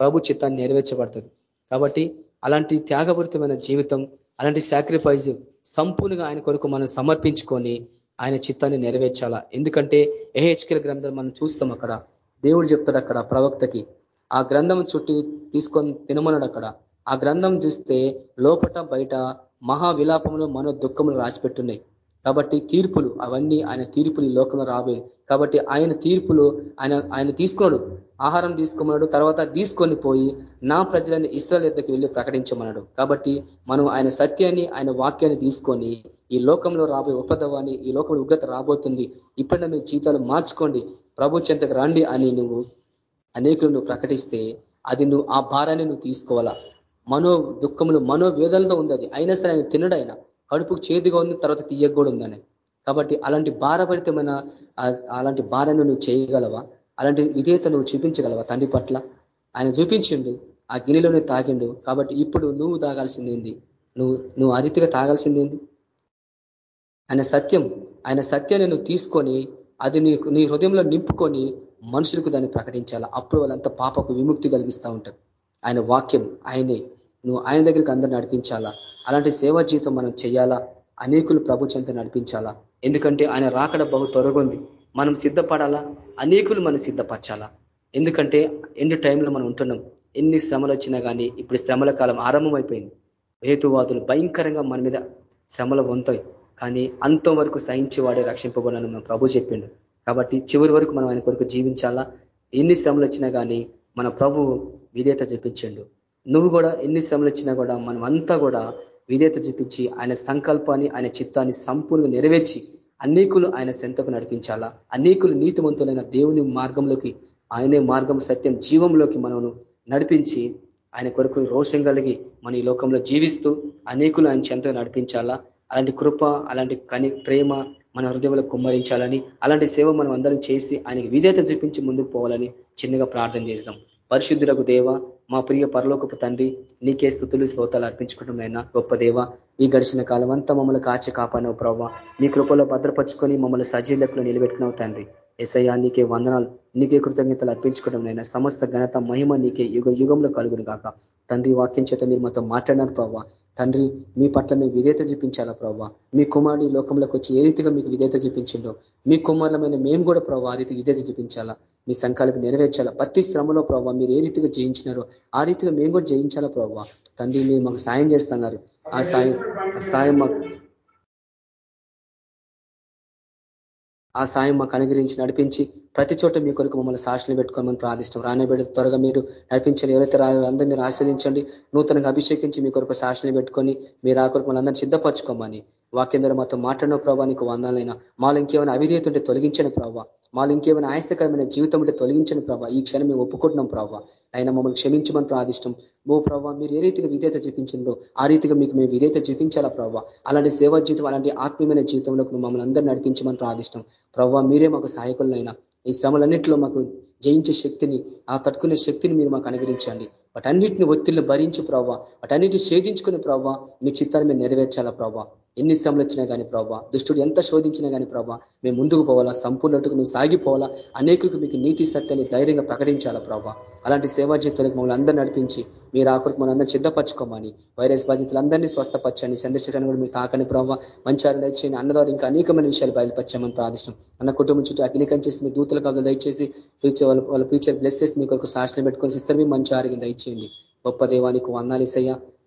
Speaker 1: ప్రభు చిత్తాన్ని నెరవేర్చబడతారు కాబట్టి అలాంటి త్యాగపూరితమైన జీవితం అలాంటి సాక్రిఫైజ్ సంపూర్ణంగా ఆయన కొరకు మనం సమర్పించుకొని ఆయన చిత్తాన్ని నెరవేర్చాలా? ఎందుకంటే ఏహెచ్కెల్ గ్రంథం మనం చూస్తాం అక్కడ. దేవుడు చెప్తాడు అక్కడ ప్రవక్తకి. ఆ గ్రంథం చుట్టూ తీసుకొని తినమన్నాడు అక్కడ. ఆ గ్రంథం చూస్తే లోపట బయట మహా విలాపములు మనో దుఃఖములు రాసిపెట్టున్నాయి. కాబట్టి తీర్పులు అవన్నీ ఆయన తీర్పులు లోకంలో రాబోయే కాబట్టి ఆయన తీర్పులు ఆయన ఆయన తీసుకున్నాడు ఆహారం తీసుకోమన్నాడు తర్వాత తీసుకొని పోయి నా ప్రజలని ఇస్రాయల్ ఎద్దకు వెళ్ళి ప్రకటించమన్నాడు. కాబట్టి మనం ఆయన సత్యాన్ని ఆయన వాక్యాన్ని తీసుకొని ఈ లోకంలో రాబోయే ఉపద్రవాన్ని ఈ లోకంలో ఉగ్రత రాబోతుంది. ఇప్పుడైనా మీ జీతాలు మార్చుకోండి. ప్రభు చెంతకు రండి అని నువ్వు అనేకులు నువ్వు ప్రకటిస్తే అది నువ్వు ఆ భారాన్ని నువ్వు తీసుకోవాలా? మనో దుఃఖములు మనో వేదలతో ఉంది అది. అయినా సరే ఆయన తినడు ఆయన కడుపుకు చేదుగా ఉంది తర్వాత తీయక కూడా ఉందని. కాబట్టి అలాంటి భారభరితమైన అలాంటి భారాన్ని నువ్వు చేయగలవా? అలాంటి విధేయత నువ్వు చూపించగలవా తండ్రి పట్ల? ఆయన చూపించిండు ఆ గిన్నెలోనే తాగిండు. కాబట్టి ఇప్పుడు నువ్వు తాగాల్సిందేంది నువ్వు నువ్వు ఆ రీతిగా తాగాల్సిందేంది ఆయన సత్యం ఆయన సత్యాన్ని నువ్వు తీసుకొని అది నీ నీ హృదయంలో నింపుకొని మనుషులకు దాన్ని ప్రకటించాలా? అప్పుడు వాళ్ళంతా పాపకు విముక్తి కలిగిస్తూ ఉంటారు. ఆయన వాక్యం ఆయనే. నువ్వు ఆయన దగ్గరికి అందరు నడిపించాలా? అలాంటి సేవా జీవితం మనం చేయాలా? అనేకులు ప్రభు చెంత నడిపించాలా? ఎందుకంటే ఆయన రాకడ బహు త్వరగుంది మనం సిద్ధపడాలా? అనేకులు మనం సిద్ధపరచాలా? ఎందుకంటే ఎన్ని టైంలో మనం ఉంటున్నాం? ఎన్ని శ్రమలు వచ్చినా కానీ ఇప్పుడు శ్రమల కాలం ఆరంభమైపోయింది. హేతువాదులు భయంకరంగా మన మీద శ్రమలు పొందుతాయి. కానీ అంతం వరకు సహించేవాడే రక్షింపబడాలని మన ప్రభు చెప్పిండు. కాబట్టి చివరి వరకు మనం ఆయన కొరకు జీవించాలా? ఎన్ని శ్రమలు వచ్చినా కానీ మన ప్రభు విధేత చూపించండు. నువ్వు కూడా ఎన్ని శ్రమలు వచ్చినా కూడా మనం అంతా కూడా విధేత చూపించి ఆయన సంకల్పాన్ని ఆయన చిత్తాన్ని సంపూర్ణంగా నెరవేర్చి అనేకులు ఆయన సెంతకు నడిపించాలా? అనేకులు నీతిమంతులైన దేవుని మార్గంలోకి ఆయనే మార్గం సత్యం జీవంలోకి మనను నడిపించి ఆయన కొరకు రోషం కలిగి మన ఈ లోకంలో జీవిస్తూ అనేకులు ఆయన చెంతగా నడిపించాలా? అలాంటి కృప అలాంటి కని ప్రేమ మన హృదయంలో కుమ్మరించాలని అలాంటి సేవ మనం అందరం చేసి ఆయనకి విధేత చూపించి ముందుకు పోవాలని చిన్నగా ప్రార్థన చేద్దాం పరిశుద్ధులకు దేవ మా ప్రియ పరలోకపు తండ్రి నీకే స్థుతులు శ్రోతలు అర్పించుకుంటున్నాయినా గొప్ప దేవ ఈ గడిచిన కాలం అంతా మమ్మల్ని కాచి కాపానవు ప్రవ్వ. నీ కృపలో భద్రపరుచుకొని మమ్మల్ని సజీలకులు నిలబెట్టుకున్నావు తండ్రి. ఎసయ్యా నీకే వందనాలు. నీకే కృతజ్ఞతలు అర్పించుకోవడం నైనా. సమస్త ఘనత మహిమ నీకే యుగ యుగంలో కలుగును కాక తండ్రి వాక్యం చేత మీరు మాతో మాట్లాడినారు ప్రవ్వ. తండ్రి మీ పట్ల మీ విధేత చూపించాలా ప్రవ్వ? మీ కుమారుడి లోకంలోకి వచ్చి ఏ రీతిగా మీకు విధేత చూపించిందో మీ కుమారులమైన మేము కూడా ప్రవ్వ ఆ రీతి విధేత చూపించాలా? మీ సంకల్పం నెరవేర్చాలా? ప్రతి శ్రమలో ప్రవ్వ మీరు ఏ రీతిగా జయించినారో ఆ రీతిగా మేము కూడా జయించాలా ప్రవ్వ? తండ్రి మీరు మాకు సాయం చేస్తున్నారు. ఆ సాయం సాయం మాకు ఆ సాయం మాకు అనుగ్రహించి నడిపించి ప్రతి చోట మీ కొరకు మమ్మల్ని సాక్షులు పెట్టుకోమని ప్రార్థిస్తాం. రానబెడి త్వరగా మీరు నడిపించండి. ఎవరైతే రాయో అందరూ మీరు ఆశ్రదించండి నూతనంగా అభిషేకించి మీ కొరకు సాక్షులు పెట్టుకొని మీరు ఆ కొరకు మనందరినీ సిద్ధపరచుకోమని వాక్యం ద్వారా మాతో మాట్లాడిన ప్రభావ నీకు వందాలైనా మాలో ఇంకేమైనా అవిధేయత ఉంటే తొలగించని ప్రభావ మాలో ఇంకేమైనా ఆయాస్తకరమైన జీవితం ఉంటే తొలగించని ప్రభావ ఈ క్షణం మేము ఒప్పుకుంటున్నాం ప్రభావ ఆయన మమ్మల్ని క్షమించమని ప్రార్థిష్టం. ఓ ప్రభావ మీరు ఏ రీతిగా విధేత చూపించిందో ఆ రీతిగా మీకు మేము విధేత చూపించాలా ప్రభావ అలాంటి సేవా జీవితం అలాంటి ఆత్మీయమైన జీవితంలో మమ్మల్ని అందరూ నడిపించమని ప్రార్థిష్టం. ప్రభావ మీరే మాకు సహాయకులైనా ఈ శ్రమలన్నింటిలో మాకు జయించే శక్తిని ఆ తట్టుకునే శక్తిని మీరు మాకు అనుగ్రహించండి. వాటన్నిటిని ఒత్తిళ్ళు భరించి ప్రభావ వాటన్నిటిని ఛేదించుకునే ప్రభావ మీ చిత్తాన్ని మేము నెరవేర్చాలా ప్రభావ ఎన్ని శ్రమలు వచ్చినా కానీ ప్రభావ దుష్టుడు ఎంత శోధించినా కానీ ప్రభావ మేము ముందుకు పోవాలా సంపూర్ణకు మేము సాగిపోవాలా అనేకులకు మీకు నీతి సత్యాన్ని ధైర్యంగా ప్రకటించాలా ప్రభావ అలాంటి సేవా జీవితాలకు మమ్మల్ని అందరూ నడిపించి మీరు ఆకులకు మన అందరినీ సిద్ధపరచుకోమని వైరస్ బాధితులందరినీ స్వస్థపరచండి చంద్రశేఖరాన్ని కూడా మీరు తాకని ప్రభావ మంచి ఆరు దయచేయండి అన్న ద్వారా ఇంకా అనేకమైన విషయాలు బయలుపరచామని ప్రార్థిస్తాం అన్న కుటుంబం చుట్టూ అగ్నికం చేసి మీ దూతల కాదు దయచేసి ఫ్యూచర్ వాళ్ళ వాళ్ళ ఫ్యూచర్ బ్లెస్ చేసి మీ కొరకు సాక్షులు పెట్టుకొని ఇస్తారు మీ మంచి ఆరోగ్యం దయచేయండి. గొప్ప దేవానికి వందాలు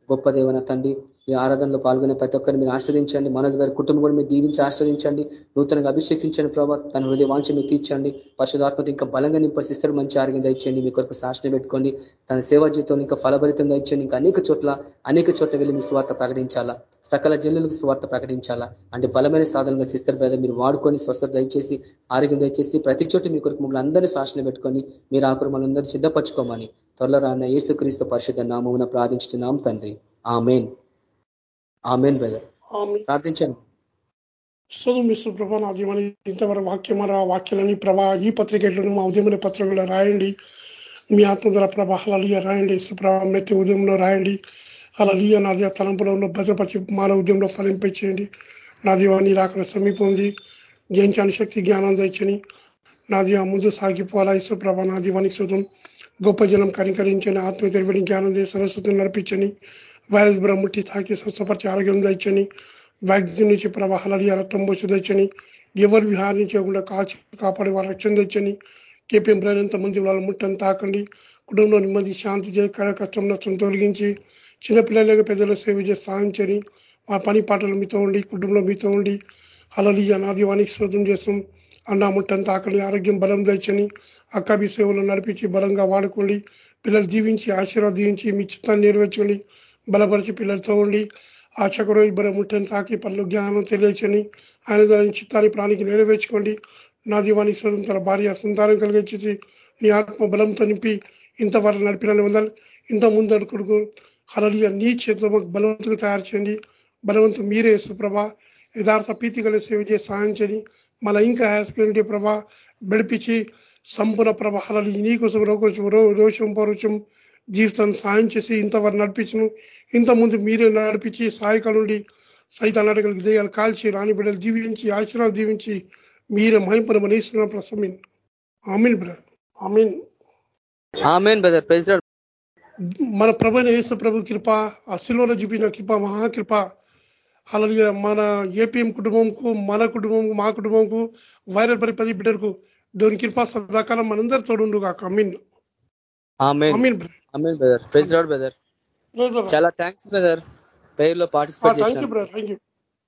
Speaker 1: గొప్ప దేవన తండ్రి ఈ ఆరాధనలో పాల్గొనే ప్రతి ఒక్కరిని మీరు ఆశ్రదించండి. మనోజ్ గారి కుటుంబం కూడా మీరు దీవించి ఆశ్రదించండి. నూతనంగా అభిషేకించండి ప్రభావ తన హృదయ వాంఛ మీరు తీర్చండి. పరిశుధాత్మత ఇంకా బలంగా నింపసిస్తారు మంచి ఆరోగ్యం దయచేయండి. మీ కొరకు శాసనం పెట్టుకోండి. తన సేవా జీవితంలో ఇంకా ఫలభరితం దయచేయండి. ఇంకా అనేక చోట్ల అనేక చోట్ల వెళ్ళి మీ స్వార్థ ప్రకటించాలా? సకల జల్లులకు స్వార్థ ప్రకటించాలా? అంటే బలమైన సాధనగా సిస్టర్ బ్రదర్ మీరు వాడుకొని స్వస్థత దయచేసి ఆరోగ్యం దయచేసి ప్రతి చోట మీ కొరకు మమ్మల్ని అందరినీ శాసన పెట్టుకొని మీరు ఆకురు మనందరూ సిద్ధపరచుకోమని త్వరలో రాన్న ఏసుక్రీస్తు పరిషత్ నామమున ప్రార్థించుతున్నాం తండ్రి. ఆమెన్. ఆమెన్ బ్రదర్ ప్రార్థించండి.
Speaker 2: సోదం మిస్టర్ ప్రభా నా దీవని ఇంతవరకు వాక్యమర వాక్యాలని ప్రభా ఈ పత్రికలను మా ఉదయమైన పత్రికలు రాయండి. మీ ఆత్మధర ప్రభా అలలియ రాయండి. సుప్రభా మెత్తి ఉదయంలో రాయండి. అలలియ నా దివ తలంపులో ఉన్న భద్రపరిచి మాల ఉదయంలో ఫలింపచేయండి నా దీవాన్ని రాకడ సమీపం ఉంది జయించాని శక్తి జ్ఞానం తెచ్చని నా దీవ ముందు సాగిపోవాలా ఇసుప్రభ నా దీవానికి శోధం గొప్ప జనం కనికరించని ఆత్మ తెలివిని జ్ఞానం చేసి సరస్వతిని నడిపించని వైరస్ బ్రహ్ముట్టి తాకి స్వస్థపరిచి ఆరోగ్యం తెచ్చని వ్యాక్సిన్ నుంచి ప్రవాహాలు రక్తం పోసి తెచ్చని ఎవరు విహారించకుండా కాచి కాపాడి వాళ్ళ రక్షణ తెచ్చని కేపీఎం ప్రయాణంత మంది వాళ్ళ ముట్టని తాకండి. కుటుంబంలో నెమ్మది శాంతి చేయ కష్టం నష్టం తొలగించి చిన్నపిల్లలకు పెద్దల సేవ చేసి సాధించని మా పని పాటలు మీతో ఉండి కుటుంబంలో మీతో ఉండి అలలియ నాదివానికి శోధం చేస్తాం. అన్న ముట్టని తాకండి ఆరోగ్యం బలం తెచ్చని అక్కబి సేవలు నడిపించి బలంగా వాడుకోండి. పిల్లలు దీవించి ఆశీర్వాదించి మీ చిత్తాన్ని నెరవేర్చుకోండి. బలపరిచి పిల్లలతో ఉండి ఆ చక్రం ఇబ్బరం ముట్టని తాకి పనులు జ్ఞానం తెలియచని ఆయన దాని చిత్తాన్ని ప్రాణికి నెరవేర్చుకోండి. నా దీవాన్ని స్వతంత్ర భార్య సంతానం కలిగించి నీ ఆత్మ బలంతో నింపి ఇంతవరకు నడిపిన వందలు. ఇంత ముందు కొడుకు హలలియ నీ చేతిలో బలవంతులు తయారు చేయండి. బలవంతు మీరే సుప్రభ. యథార్థ ప్రీతి కలిసి సేవ చేసి సాయం చేయండి. మళ్ళీ ఇంకా హ్యాస్కి ప్రభ బెడిపించి సంపూర్ణ ప్రభ హలలి నీకోసం రోకోసం రోషం పౌరుషం జీవితాన్ని సాయం చేసి ఇంతవరకు నడిపించను. ఇంత ముందు మీరే నడిపించి సాయకాలం నుండి సైతాన్ని అడగలికి దేయాలు కాల్చి రాని బిడ్డలు జీవించి ఆశీర్వాదం జీవించి మీరే మహింపనమని ప్రసమీన్ amen brother. Amen.
Speaker 1: Amen brother. President
Speaker 2: మన ప్రభుత్వ యేసు ప్రభు కృప ఆ సిల్వలో చూపిన కృప మహాకృప అలాగే మన ఏపీఎం కుటుంబంకు మన కుటుంబంకు మా కుటుంబంకు వైరల్ పరి పది బిడ్డలకు దేవుని కృప సదాకాలం మనందరి తోడుండు కాక అమీన్
Speaker 1: బ్రదర్ బ్రదర్ చాలా థ్యాంక్స్ బ్రదర్ పేరులో పార్టిసిపేట్ చేసిన